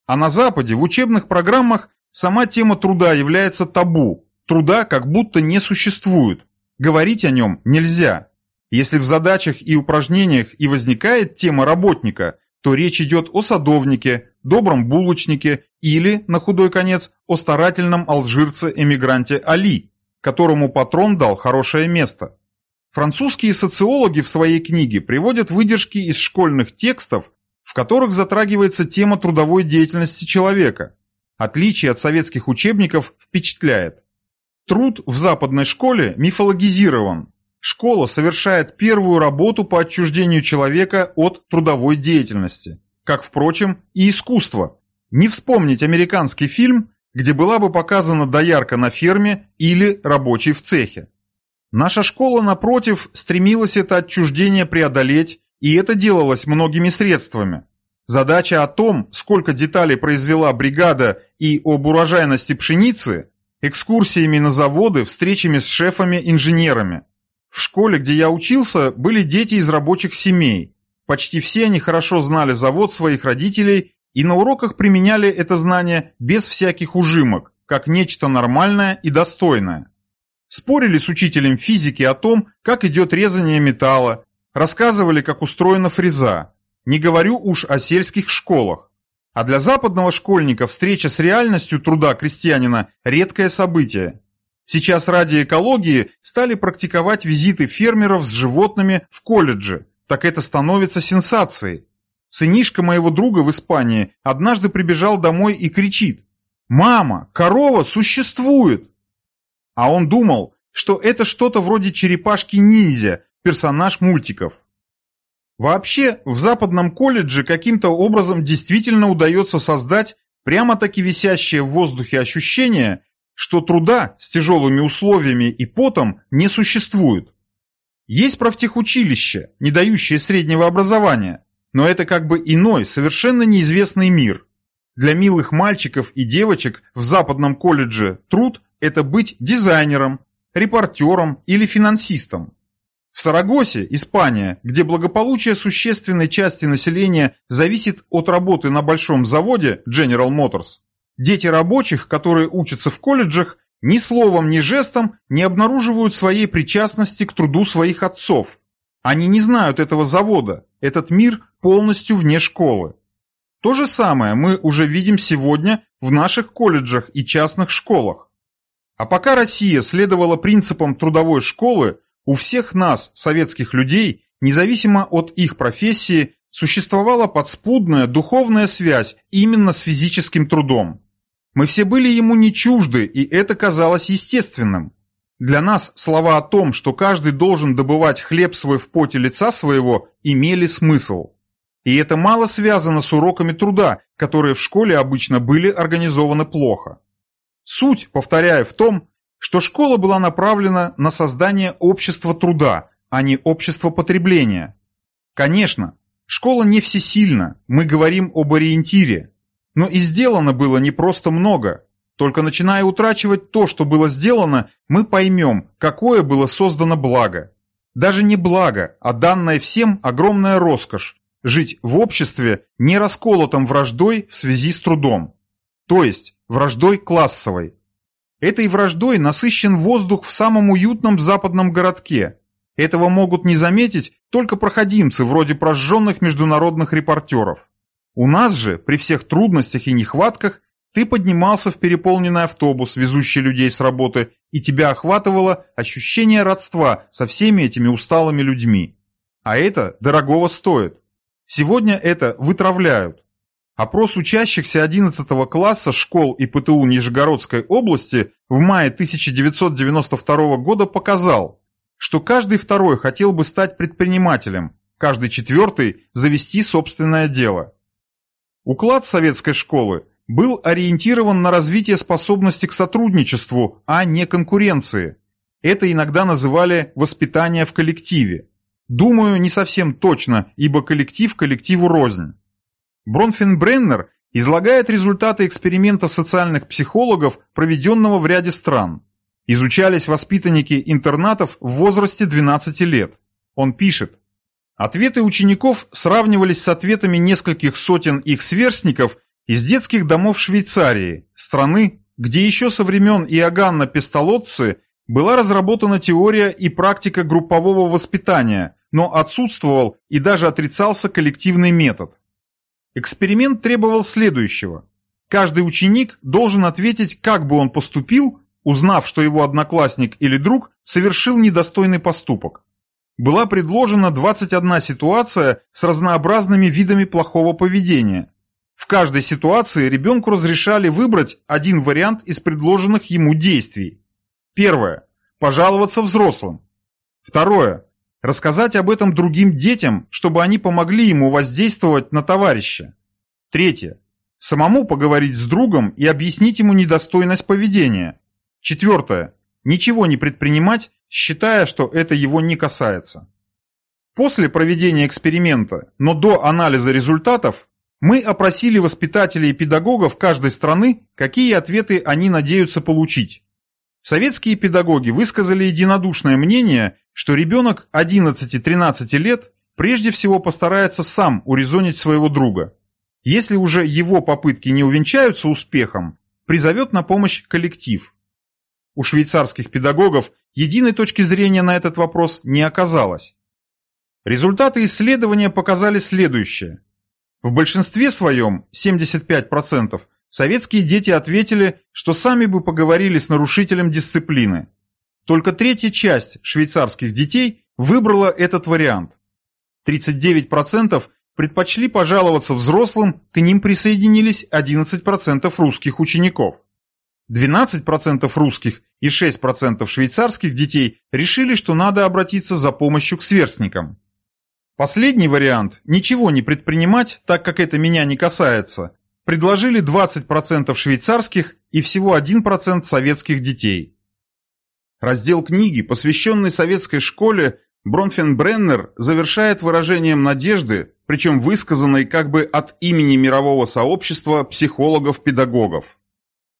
А на Западе в учебных программах сама тема труда является табу. Труда как будто не существует. Говорить о нем нельзя. Если в задачах и упражнениях и возникает тема работника, то речь идет о садовнике, добром булочнике или, на худой конец, о старательном алжирце-эмигранте Али, которому патрон дал хорошее место. Французские социологи в своей книге приводят выдержки из школьных текстов, в которых затрагивается тема трудовой деятельности человека. Отличие от советских учебников впечатляет. Труд в западной школе мифологизирован. Школа совершает первую работу по отчуждению человека от трудовой деятельности, как, впрочем, и искусство. Не вспомнить американский фильм, где была бы показана доярка на ферме или рабочий в цехе. Наша школа, напротив, стремилась это отчуждение преодолеть, и это делалось многими средствами. Задача о том, сколько деталей произвела бригада и об урожайности пшеницы, экскурсиями на заводы, встречами с шефами-инженерами. В школе, где я учился, были дети из рабочих семей. Почти все они хорошо знали завод своих родителей и на уроках применяли это знание без всяких ужимок, как нечто нормальное и достойное. Спорили с учителем физики о том, как идет резание металла, рассказывали, как устроена фреза. Не говорю уж о сельских школах. А для западного школьника встреча с реальностью труда крестьянина – редкое событие. Сейчас ради экологии стали практиковать визиты фермеров с животными в колледже, так это становится сенсацией. Сынишка моего друга в Испании однажды прибежал домой и кричит «Мама, корова существует!» А он думал, что это что-то вроде черепашки-ниндзя, персонаж мультиков. Вообще, в западном колледже каким-то образом действительно удается создать прямо-таки висящее в воздухе ощущение, что труда с тяжелыми условиями и потом не существует. Есть профтехучилище, не дающее среднего образования, но это как бы иной, совершенно неизвестный мир. Для милых мальчиков и девочек в западном колледже труд – это быть дизайнером, репортером или финансистом. В Сарагосе, Испания, где благополучие существенной части населения зависит от работы на большом заводе General Motors, дети рабочих, которые учатся в колледжах, ни словом, ни жестом не обнаруживают своей причастности к труду своих отцов. Они не знают этого завода, этот мир полностью вне школы. То же самое мы уже видим сегодня в наших колледжах и частных школах. А пока Россия следовала принципам трудовой школы, у всех нас, советских людей, независимо от их профессии, существовала подспудная духовная связь именно с физическим трудом. Мы все были ему не чужды, и это казалось естественным. Для нас слова о том, что каждый должен добывать хлеб свой в поте лица своего, имели смысл. И это мало связано с уроками труда, которые в школе обычно были организованы плохо. Суть, повторяю, в том, что школа была направлена на создание общества труда, а не общества потребления. Конечно, школа не всесильна, мы говорим об ориентире, но и сделано было не просто много. Только начиная утрачивать то, что было сделано, мы поймем, какое было создано благо. Даже не благо, а данное всем огромная роскошь – жить в обществе, не расколотом враждой в связи с трудом. То есть, враждой классовой. Этой враждой насыщен воздух в самом уютном западном городке. Этого могут не заметить только проходимцы вроде прожженных международных репортеров. У нас же, при всех трудностях и нехватках, ты поднимался в переполненный автобус, везущий людей с работы, и тебя охватывало ощущение родства со всеми этими усталыми людьми. А это дорогого стоит. Сегодня это вытравляют. Опрос учащихся 11 класса школ и ПТУ Нижегородской области в мае 1992 года показал, что каждый второй хотел бы стать предпринимателем, каждый четвертый – завести собственное дело. Уклад советской школы был ориентирован на развитие способности к сотрудничеству, а не конкуренции. Это иногда называли «воспитание в коллективе». Думаю, не совсем точно, ибо коллектив коллективу рознь. Бронфенбреннер излагает результаты эксперимента социальных психологов, проведенного в ряде стран. Изучались воспитанники интернатов в возрасте 12 лет. Он пишет, Ответы учеников сравнивались с ответами нескольких сотен их сверстников из детских домов Швейцарии, страны, где еще со времен Иоганна Пестолотцы была разработана теория и практика группового воспитания, но отсутствовал и даже отрицался коллективный метод. Эксперимент требовал следующего. Каждый ученик должен ответить, как бы он поступил, узнав, что его одноклассник или друг совершил недостойный поступок. Была предложена 21 ситуация с разнообразными видами плохого поведения. В каждой ситуации ребенку разрешали выбрать один вариант из предложенных ему действий. Первое. Пожаловаться взрослым. Второе. Рассказать об этом другим детям, чтобы они помогли ему воздействовать на товарища. Третье. Самому поговорить с другом и объяснить ему недостойность поведения. Четвертое. Ничего не предпринимать, считая, что это его не касается. После проведения эксперимента, но до анализа результатов, мы опросили воспитателей и педагогов каждой страны, какие ответы они надеются получить. Советские педагоги высказали единодушное мнение, что ребенок 11-13 лет прежде всего постарается сам урезонить своего друга. Если уже его попытки не увенчаются успехом, призовет на помощь коллектив. У швейцарских педагогов единой точки зрения на этот вопрос не оказалось. Результаты исследования показали следующее. В большинстве своем, 75%, советские дети ответили, что сами бы поговорили с нарушителем дисциплины. Только третья часть швейцарских детей выбрала этот вариант. 39% предпочли пожаловаться взрослым, к ним присоединились 11% русских учеников. 12% русских и 6% швейцарских детей решили, что надо обратиться за помощью к сверстникам. Последний вариант – ничего не предпринимать, так как это меня не касается, предложили 20% швейцарских и всего 1% советских детей. Раздел книги, посвященный советской школе, Бронфенбреннер завершает выражением надежды, причем высказанной как бы от имени мирового сообщества психологов-педагогов.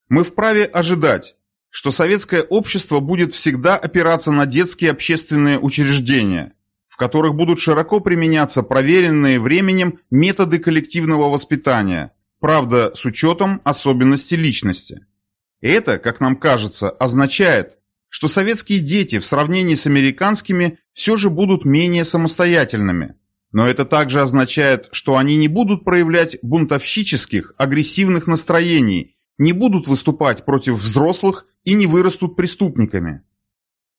Мы вправе ожидать, что советское общество будет всегда опираться на детские общественные учреждения, в которых будут широко применяться проверенные временем методы коллективного воспитания, правда, с учетом особенностей личности. Это, как нам кажется, означает, что советские дети в сравнении с американскими все же будут менее самостоятельными, но это также означает, что они не будут проявлять бунтовщических, агрессивных настроений, не будут выступать против взрослых и не вырастут преступниками.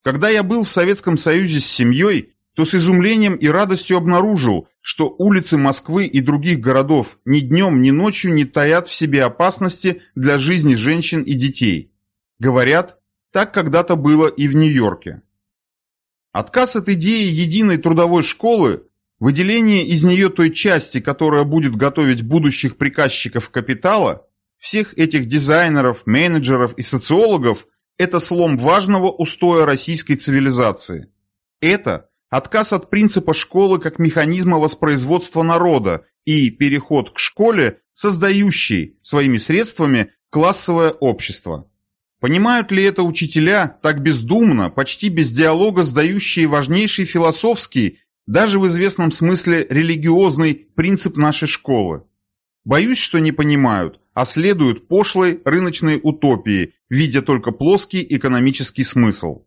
Когда я был в Советском Союзе с семьей, то с изумлением и радостью обнаружил, что улицы Москвы и других городов ни днем, ни ночью не таят в себе опасности для жизни женщин и детей. Говорят, так когда-то было и в Нью-Йорке. Отказ от идеи единой трудовой школы Выделение из нее той части, которая будет готовить будущих приказчиков капитала, всех этих дизайнеров, менеджеров и социологов, это слом важного устоя российской цивилизации. Это отказ от принципа школы как механизма воспроизводства народа и переход к школе, создающей своими средствами классовое общество. Понимают ли это учителя, так бездумно, почти без диалога сдающие важнейший философский даже в известном смысле религиозный принцип нашей школы. Боюсь, что не понимают, а следуют пошлой рыночной утопии, видя только плоский экономический смысл.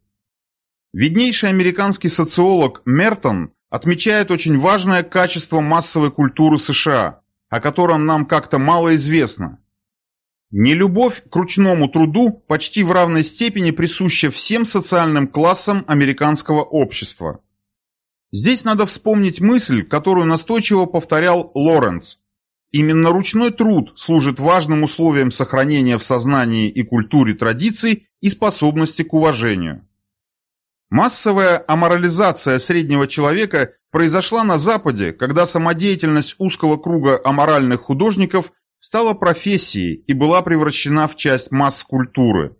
Виднейший американский социолог Мертон отмечает очень важное качество массовой культуры США, о котором нам как-то мало известно. Нелюбовь к ручному труду почти в равной степени присуща всем социальным классам американского общества. Здесь надо вспомнить мысль, которую настойчиво повторял Лоренц. Именно ручной труд служит важным условием сохранения в сознании и культуре традиций и способности к уважению. Массовая аморализация среднего человека произошла на Западе, когда самодеятельность узкого круга аморальных художников стала профессией и была превращена в часть масс-культуры.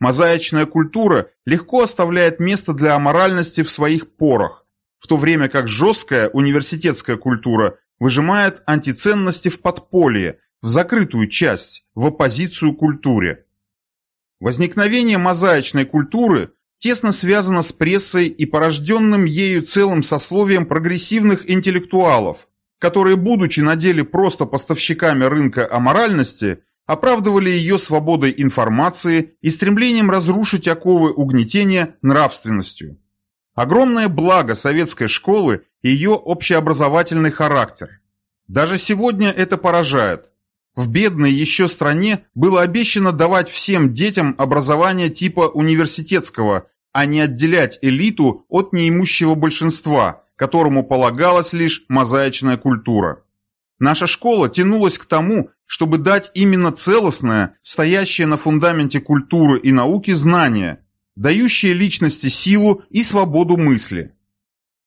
Мозаичная культура легко оставляет место для аморальности в своих порах, в то время как жесткая университетская культура выжимает антиценности в подполье, в закрытую часть, в оппозицию культуре. Возникновение мозаичной культуры тесно связано с прессой и порожденным ею целым сословием прогрессивных интеллектуалов, которые, будучи на деле просто поставщиками рынка аморальности, оправдывали ее свободой информации и стремлением разрушить оковы угнетения нравственностью. Огромное благо советской школы – ее общеобразовательный характер. Даже сегодня это поражает. В бедной еще стране было обещано давать всем детям образование типа университетского, а не отделять элиту от неимущего большинства, которому полагалась лишь мозаичная культура. Наша школа тянулась к тому, чтобы дать именно целостное, стоящее на фундаменте культуры и науки знание, дающие личности силу и свободу мысли.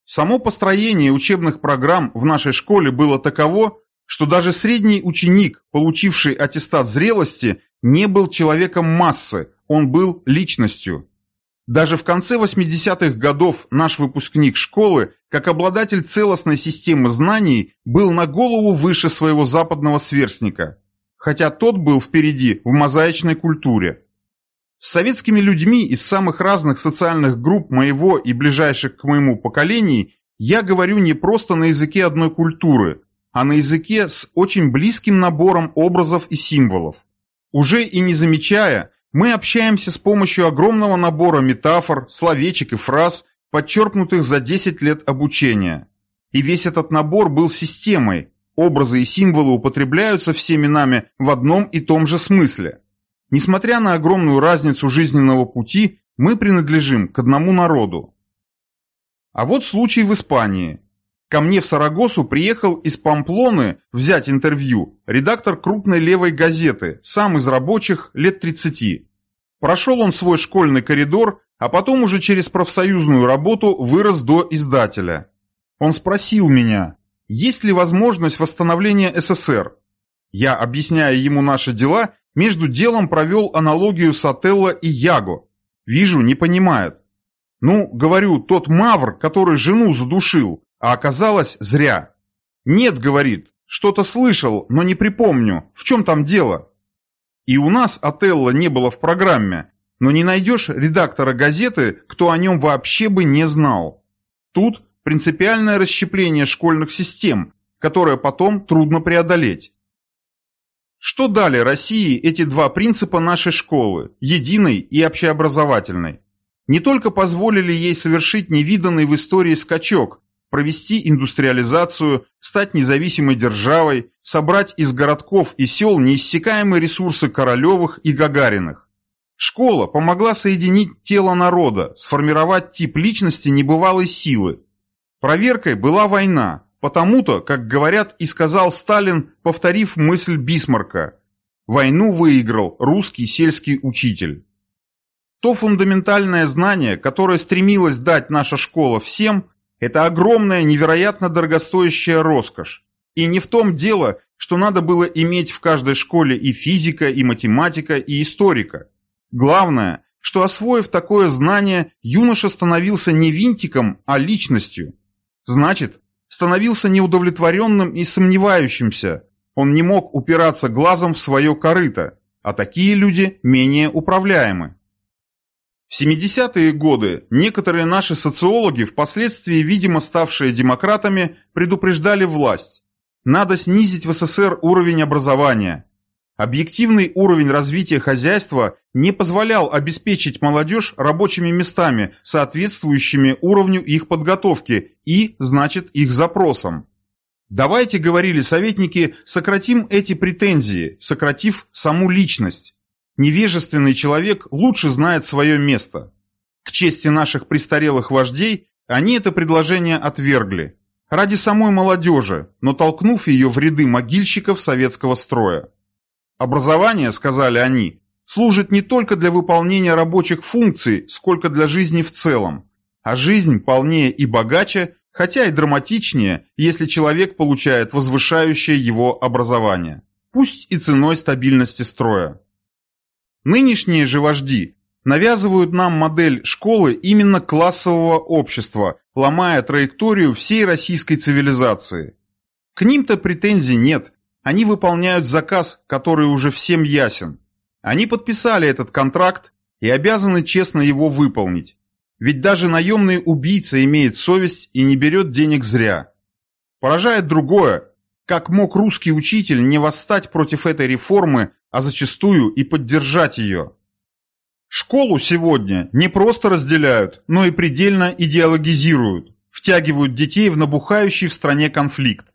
Само построение учебных программ в нашей школе было таково, что даже средний ученик, получивший аттестат зрелости, не был человеком массы, он был личностью. Даже в конце 80-х годов наш выпускник школы, как обладатель целостной системы знаний, был на голову выше своего западного сверстника, хотя тот был впереди в мозаичной культуре. С советскими людьми из самых разных социальных групп моего и ближайших к моему поколений я говорю не просто на языке одной культуры, а на языке с очень близким набором образов и символов. Уже и не замечая, мы общаемся с помощью огромного набора метафор, словечек и фраз, подчеркнутых за 10 лет обучения. И весь этот набор был системой, образы и символы употребляются всеми нами в одном и том же смысле. Несмотря на огромную разницу жизненного пути, мы принадлежим к одному народу. А вот случай в Испании. Ко мне в Сарагосу приехал из Памплоны взять интервью редактор крупной левой газеты, сам из рабочих, лет 30. Прошел он свой школьный коридор, а потом уже через профсоюзную работу вырос до издателя. Он спросил меня, есть ли возможность восстановления СССР. Я, объясняя ему наши дела, между делом провел аналогию с Отелло и Яго. Вижу, не понимает. Ну, говорю, тот мавр, который жену задушил, а оказалось зря. Нет, говорит, что-то слышал, но не припомню, в чем там дело. И у нас Отелло не было в программе, но не найдешь редактора газеты, кто о нем вообще бы не знал. Тут принципиальное расщепление школьных систем, которое потом трудно преодолеть. Что дали России эти два принципа нашей школы, единой и общеобразовательной? Не только позволили ей совершить невиданный в истории скачок, провести индустриализацию, стать независимой державой, собрать из городков и сел неиссякаемые ресурсы Королевых и Гагариных. Школа помогла соединить тело народа, сформировать тип личности небывалой силы. Проверкой была война, Потому-то, как говорят и сказал Сталин, повторив мысль Бисмарка, войну выиграл русский сельский учитель. То фундаментальное знание, которое стремилась дать наша школа всем, это огромная, невероятно дорогостоящая роскошь. И не в том дело, что надо было иметь в каждой школе и физика, и математика, и историка. Главное, что освоив такое знание, юноша становился не винтиком, а личностью. Значит, становился неудовлетворенным и сомневающимся. Он не мог упираться глазом в свое корыто, а такие люди менее управляемы. В 70-е годы некоторые наши социологи, впоследствии, видимо, ставшие демократами, предупреждали власть. Надо снизить в СССР уровень образования, Объективный уровень развития хозяйства не позволял обеспечить молодежь рабочими местами, соответствующими уровню их подготовки и, значит, их запросам. Давайте, говорили советники, сократим эти претензии, сократив саму личность. Невежественный человек лучше знает свое место. К чести наших престарелых вождей, они это предложение отвергли. Ради самой молодежи, но толкнув ее в ряды могильщиков советского строя. Образование, сказали они, служит не только для выполнения рабочих функций, сколько для жизни в целом. А жизнь полнее и богаче, хотя и драматичнее, если человек получает возвышающее его образование. Пусть и ценой стабильности строя. Нынешние же вожди навязывают нам модель школы именно классового общества, ломая траекторию всей российской цивилизации. К ним-то претензий нет, они выполняют заказ, который уже всем ясен. Они подписали этот контракт и обязаны честно его выполнить. Ведь даже наемный убийца имеет совесть и не берет денег зря. Поражает другое, как мог русский учитель не восстать против этой реформы, а зачастую и поддержать ее. Школу сегодня не просто разделяют, но и предельно идеологизируют, втягивают детей в набухающий в стране конфликт.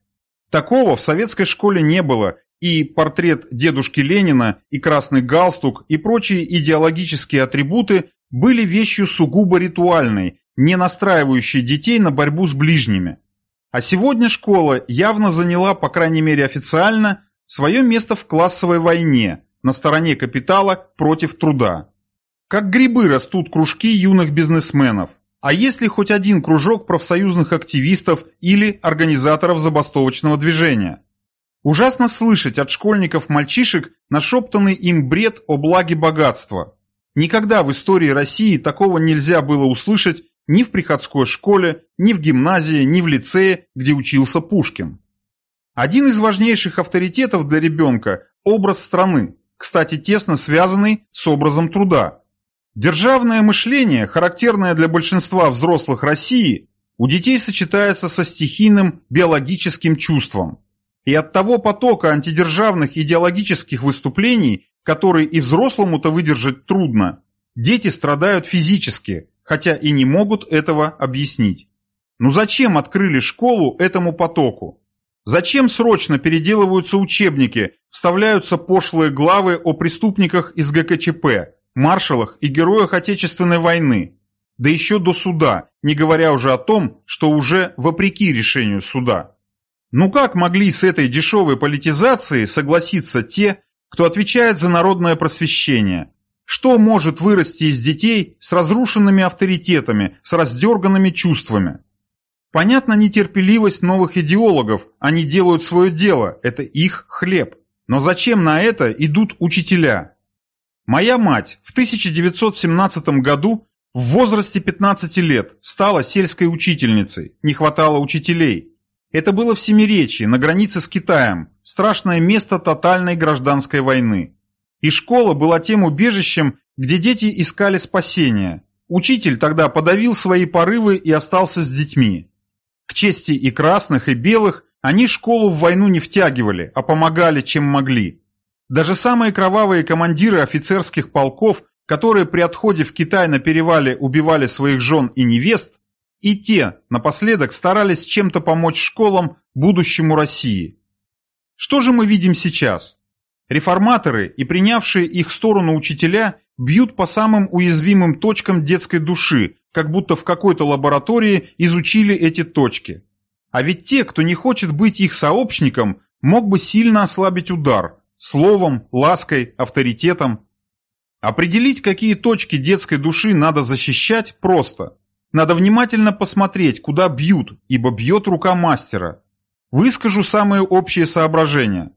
Такого в советской школе не было, и портрет дедушки Ленина, и красный галстук, и прочие идеологические атрибуты были вещью сугубо ритуальной, не настраивающей детей на борьбу с ближними. А сегодня школа явно заняла, по крайней мере официально, свое место в классовой войне, на стороне капитала против труда. Как грибы растут кружки юных бизнесменов, а есть ли хоть один кружок профсоюзных активистов или организаторов забастовочного движения? Ужасно слышать от школьников-мальчишек нашептанный им бред о благе богатства. Никогда в истории России такого нельзя было услышать ни в приходской школе, ни в гимназии, ни в лицее, где учился Пушкин. Один из важнейших авторитетов для ребенка – образ страны, кстати, тесно связанный с образом труда. Державное мышление, характерное для большинства взрослых России, у детей сочетается со стихийным биологическим чувством. И от того потока антидержавных идеологических выступлений, который и взрослому-то выдержать трудно, дети страдают физически, хотя и не могут этого объяснить. Ну зачем открыли школу этому потоку? Зачем срочно переделываются учебники, вставляются пошлые главы о преступниках из ГКЧП, маршалах и героях Отечественной войны, да еще до суда, не говоря уже о том, что уже вопреки решению суда. Ну как могли с этой дешевой политизацией согласиться те, кто отвечает за народное просвещение? Что может вырасти из детей с разрушенными авторитетами, с раздерганными чувствами? Понятна нетерпеливость новых идеологов, они делают свое дело, это их хлеб. Но зачем на это идут учителя? Моя мать в 1917 году в возрасте 15 лет стала сельской учительницей, не хватало учителей. Это было в Семиречье, на границе с Китаем, страшное место тотальной гражданской войны. И школа была тем убежищем, где дети искали спасения. Учитель тогда подавил свои порывы и остался с детьми. К чести и красных, и белых, они школу в войну не втягивали, а помогали, чем могли. Даже самые кровавые командиры офицерских полков, которые при отходе в Китай на перевале убивали своих жен и невест, и те напоследок старались чем-то помочь школам будущему России. Что же мы видим сейчас? Реформаторы и принявшие их сторону учителя бьют по самым уязвимым точкам детской души, как будто в какой-то лаборатории изучили эти точки. А ведь те, кто не хочет быть их сообщником, мог бы сильно ослабить удар – словом, лаской, авторитетом. Определить, какие точки детской души надо защищать, просто. Надо внимательно посмотреть, куда бьют, ибо бьет рука мастера. Выскажу самые общие соображения.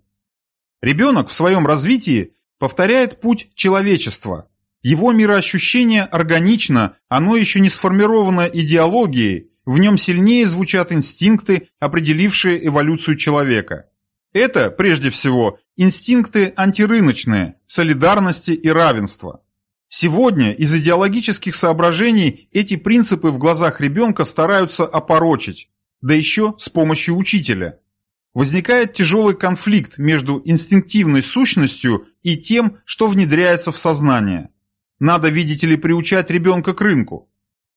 Ребенок в своем развитии повторяет путь человечества. Его мироощущение органично, оно еще не сформировано идеологией, в нем сильнее звучат инстинкты, определившие эволюцию человека. Это, прежде всего, инстинкты антирыночные, солидарности и равенства. Сегодня из идеологических соображений эти принципы в глазах ребенка стараются опорочить, да еще с помощью учителя. Возникает тяжелый конфликт между инстинктивной сущностью и тем, что внедряется в сознание. Надо, видите ли, приучать ребенка к рынку.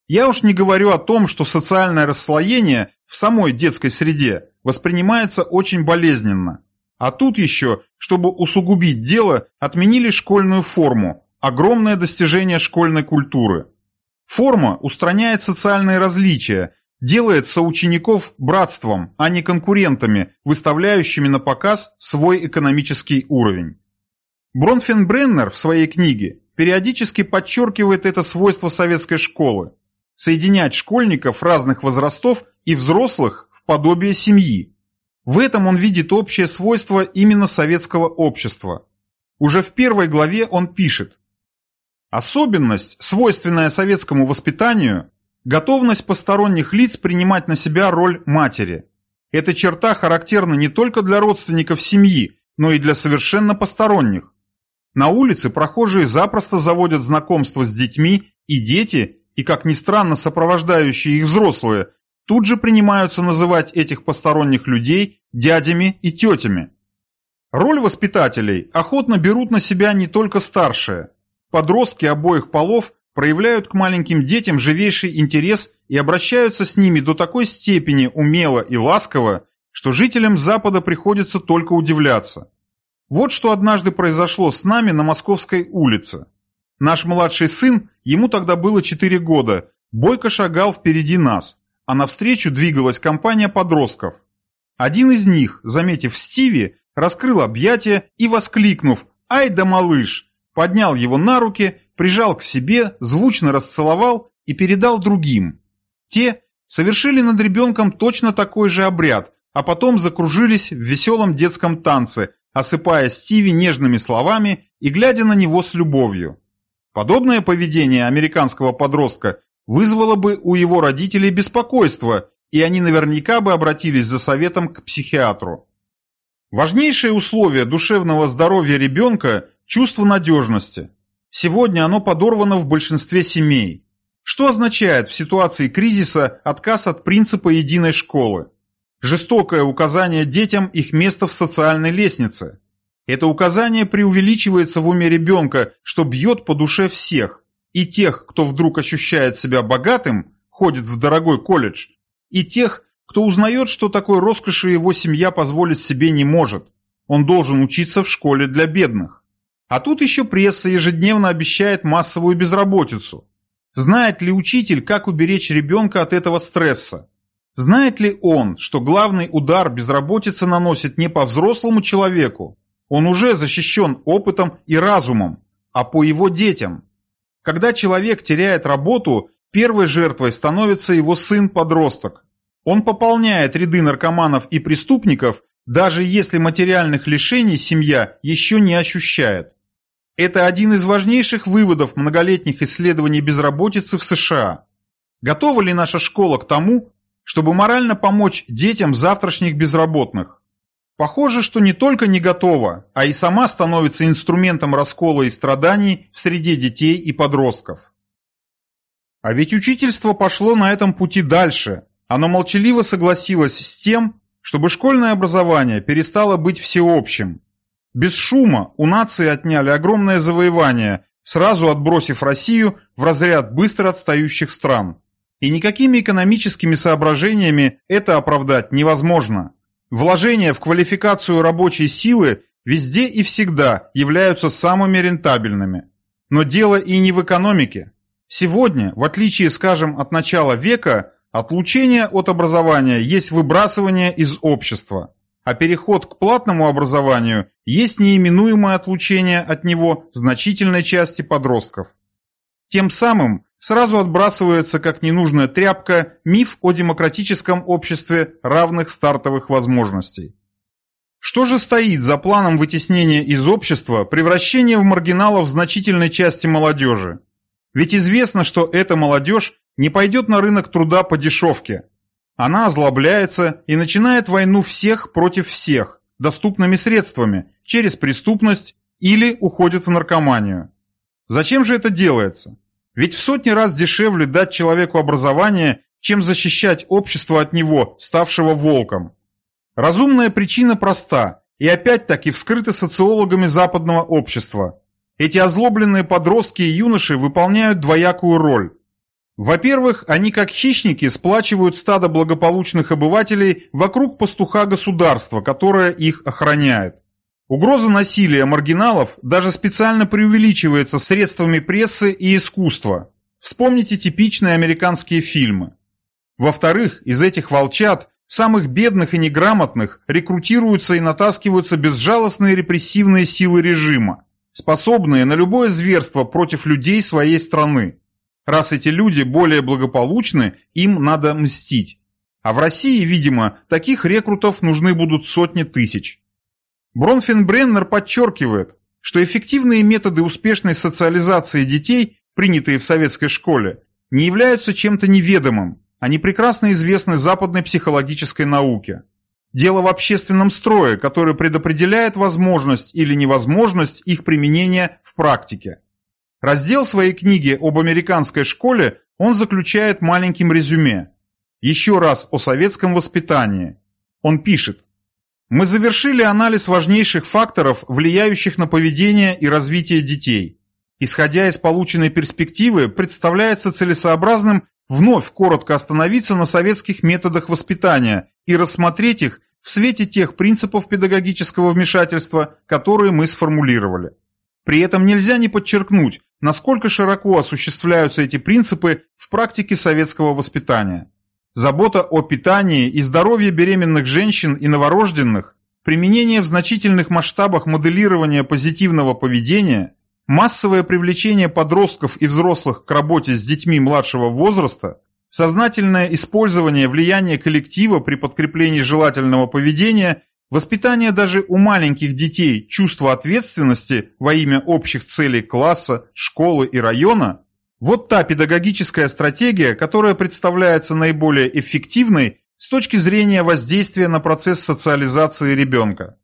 Я уж не говорю о том, что социальное расслоение в самой детской среде воспринимается очень болезненно. А тут еще, чтобы усугубить дело, отменили школьную форму, огромное достижение школьной культуры. Форма устраняет социальные различия, делает соучеников братством, а не конкурентами, выставляющими на показ свой экономический уровень. Бронфенбреннер в своей книге периодически подчеркивает это свойство советской школы – соединять школьников разных возрастов и взрослых в подобие семьи. В этом он видит общее свойство именно советского общества. Уже в первой главе он пишет Особенность, свойственная советскому воспитанию, готовность посторонних лиц принимать на себя роль матери. Эта черта характерна не только для родственников семьи, но и для совершенно посторонних. На улице прохожие запросто заводят знакомства с детьми, и дети, и, как ни странно, сопровождающие их взрослые, тут же принимаются называть этих посторонних людей дядями и тетями. Роль воспитателей охотно берут на себя не только старшие – Подростки обоих полов проявляют к маленьким детям живейший интерес и обращаются с ними до такой степени умело и ласково, что жителям Запада приходится только удивляться. Вот что однажды произошло с нами на Московской улице. Наш младший сын, ему тогда было 4 года, бойко шагал впереди нас, а навстречу двигалась компания подростков. Один из них, заметив Стиви, раскрыл объятия и, воскликнув «Ай да малыш!», поднял его на руки, прижал к себе, звучно расцеловал и передал другим. Те совершили над ребенком точно такой же обряд, а потом закружились в веселом детском танце, осыпая Стиви нежными словами и глядя на него с любовью. Подобное поведение американского подростка вызвало бы у его родителей беспокойство, и они наверняка бы обратились за советом к психиатру. Важнейшее условие душевного здоровья ребенка Чувство надежности. Сегодня оно подорвано в большинстве семей. Что означает в ситуации кризиса отказ от принципа единой школы? Жестокое указание детям их места в социальной лестнице. Это указание преувеличивается в уме ребенка, что бьет по душе всех. И тех, кто вдруг ощущает себя богатым, ходит в дорогой колледж, и тех, кто узнает, что такой роскоши его семья позволить себе не может. Он должен учиться в школе для бедных. А тут еще пресса ежедневно обещает массовую безработицу. Знает ли учитель, как уберечь ребенка от этого стресса? Знает ли он, что главный удар безработицы наносит не по взрослому человеку? Он уже защищен опытом и разумом, а по его детям. Когда человек теряет работу, первой жертвой становится его сын-подросток. Он пополняет ряды наркоманов и преступников, даже если материальных лишений семья еще не ощущает. Это один из важнейших выводов многолетних исследований безработицы в США. Готова ли наша школа к тому, чтобы морально помочь детям завтрашних безработных. Похоже, что не только не готова, а и сама становится инструментом раскола и страданий в среде детей и подростков. А ведь учительство пошло на этом пути дальше. Оно молчаливо согласилось с тем, чтобы школьное образование перестало быть всеобщим. Без шума у нации отняли огромное завоевание, сразу отбросив Россию в разряд быстро отстающих стран. И никакими экономическими соображениями это оправдать невозможно. Вложения в квалификацию рабочей силы везде и всегда являются самыми рентабельными. Но дело и не в экономике. Сегодня, в отличие, скажем, от начала века, отлучение от образования есть выбрасывание из общества, а переход к платному образованию есть неименуемое отлучение от него значительной части подростков. Тем самым сразу отбрасывается как ненужная тряпка миф о демократическом обществе равных стартовых возможностей. Что же стоит за планом вытеснения из общества превращения в маргиналов значительной части молодежи? Ведь известно, что эта молодежь не пойдет на рынок труда по дешевке. Она озлобляется и начинает войну всех против всех, доступными средствами, через преступность или уходит в наркоманию. Зачем же это делается? Ведь в сотни раз дешевле дать человеку образование, чем защищать общество от него, ставшего волком. Разумная причина проста и опять-таки вскрыта социологами западного общества. Эти озлобленные подростки и юноши выполняют двоякую роль. Во-первых, они как хищники сплачивают стадо благополучных обывателей вокруг пастуха государства, которое их охраняет. Угроза насилия маргиналов даже специально преувеличивается средствами прессы и искусства. Вспомните типичные американские фильмы. Во-вторых, из этих волчат, самых бедных и неграмотных, рекрутируются и натаскиваются безжалостные репрессивные силы режима, способные на любое зверство против людей своей страны. Раз эти люди более благополучны, им надо мстить. А в России, видимо, таких рекрутов нужны будут сотни тысяч. Бронфенбреннер подчеркивает, что эффективные методы успешной социализации детей, принятые в советской школе, не являются чем-то неведомым, они прекрасно известны западной психологической науке. Дело в общественном строе, который предопределяет возможность или невозможность их применения в практике. Раздел своей книги об американской школе он заключает маленьким резюме. Еще раз о советском воспитании. Он пишет, мы завершили анализ важнейших факторов, влияющих на поведение и развитие детей. Исходя из полученной перспективы, представляется целесообразным вновь коротко остановиться на советских методах воспитания и рассмотреть их в свете тех принципов педагогического вмешательства, которые мы сформулировали. При этом нельзя не подчеркнуть, насколько широко осуществляются эти принципы в практике советского воспитания. Забота о питании и здоровье беременных женщин и новорожденных, применение в значительных масштабах моделирования позитивного поведения, массовое привлечение подростков и взрослых к работе с детьми младшего возраста, сознательное использование влияния коллектива при подкреплении желательного поведения, воспитание даже у маленьких детей чувства ответственности во имя общих целей класса, школы и района вот та педагогическая стратегия, которая представляется наиболее эффективной с точки зрения воздействия на процесс социализации ребенка.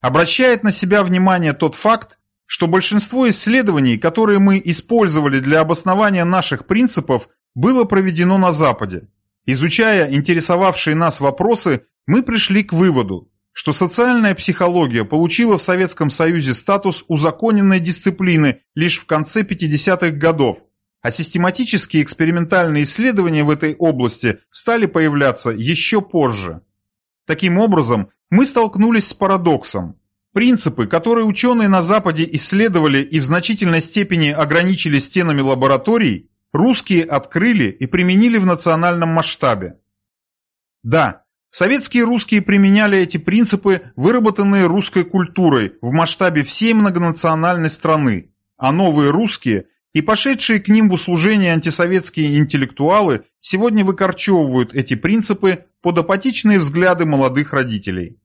Обращает на себя внимание тот факт, что большинство исследований, которые мы использовали для обоснования наших принципов, было проведено на Западе. Изучая интересовавшие нас вопросы, мы пришли к выводу, что социальная психология получила в Советском Союзе статус узаконенной дисциплины лишь в конце 50-х годов, а систематические экспериментальные исследования в этой области стали появляться еще позже. Таким образом, мы столкнулись с парадоксом. Принципы, которые ученые на Западе исследовали и в значительной степени ограничили стенами лабораторий, русские открыли и применили в национальном масштабе. Да, советские русские применяли эти принципы, выработанные русской культурой в масштабе всей многонациональной страны, а новые русские – и пошедшие к ним в услужение антисоветские интеллектуалы сегодня выкорчевывают эти принципы под апатичные взгляды молодых родителей.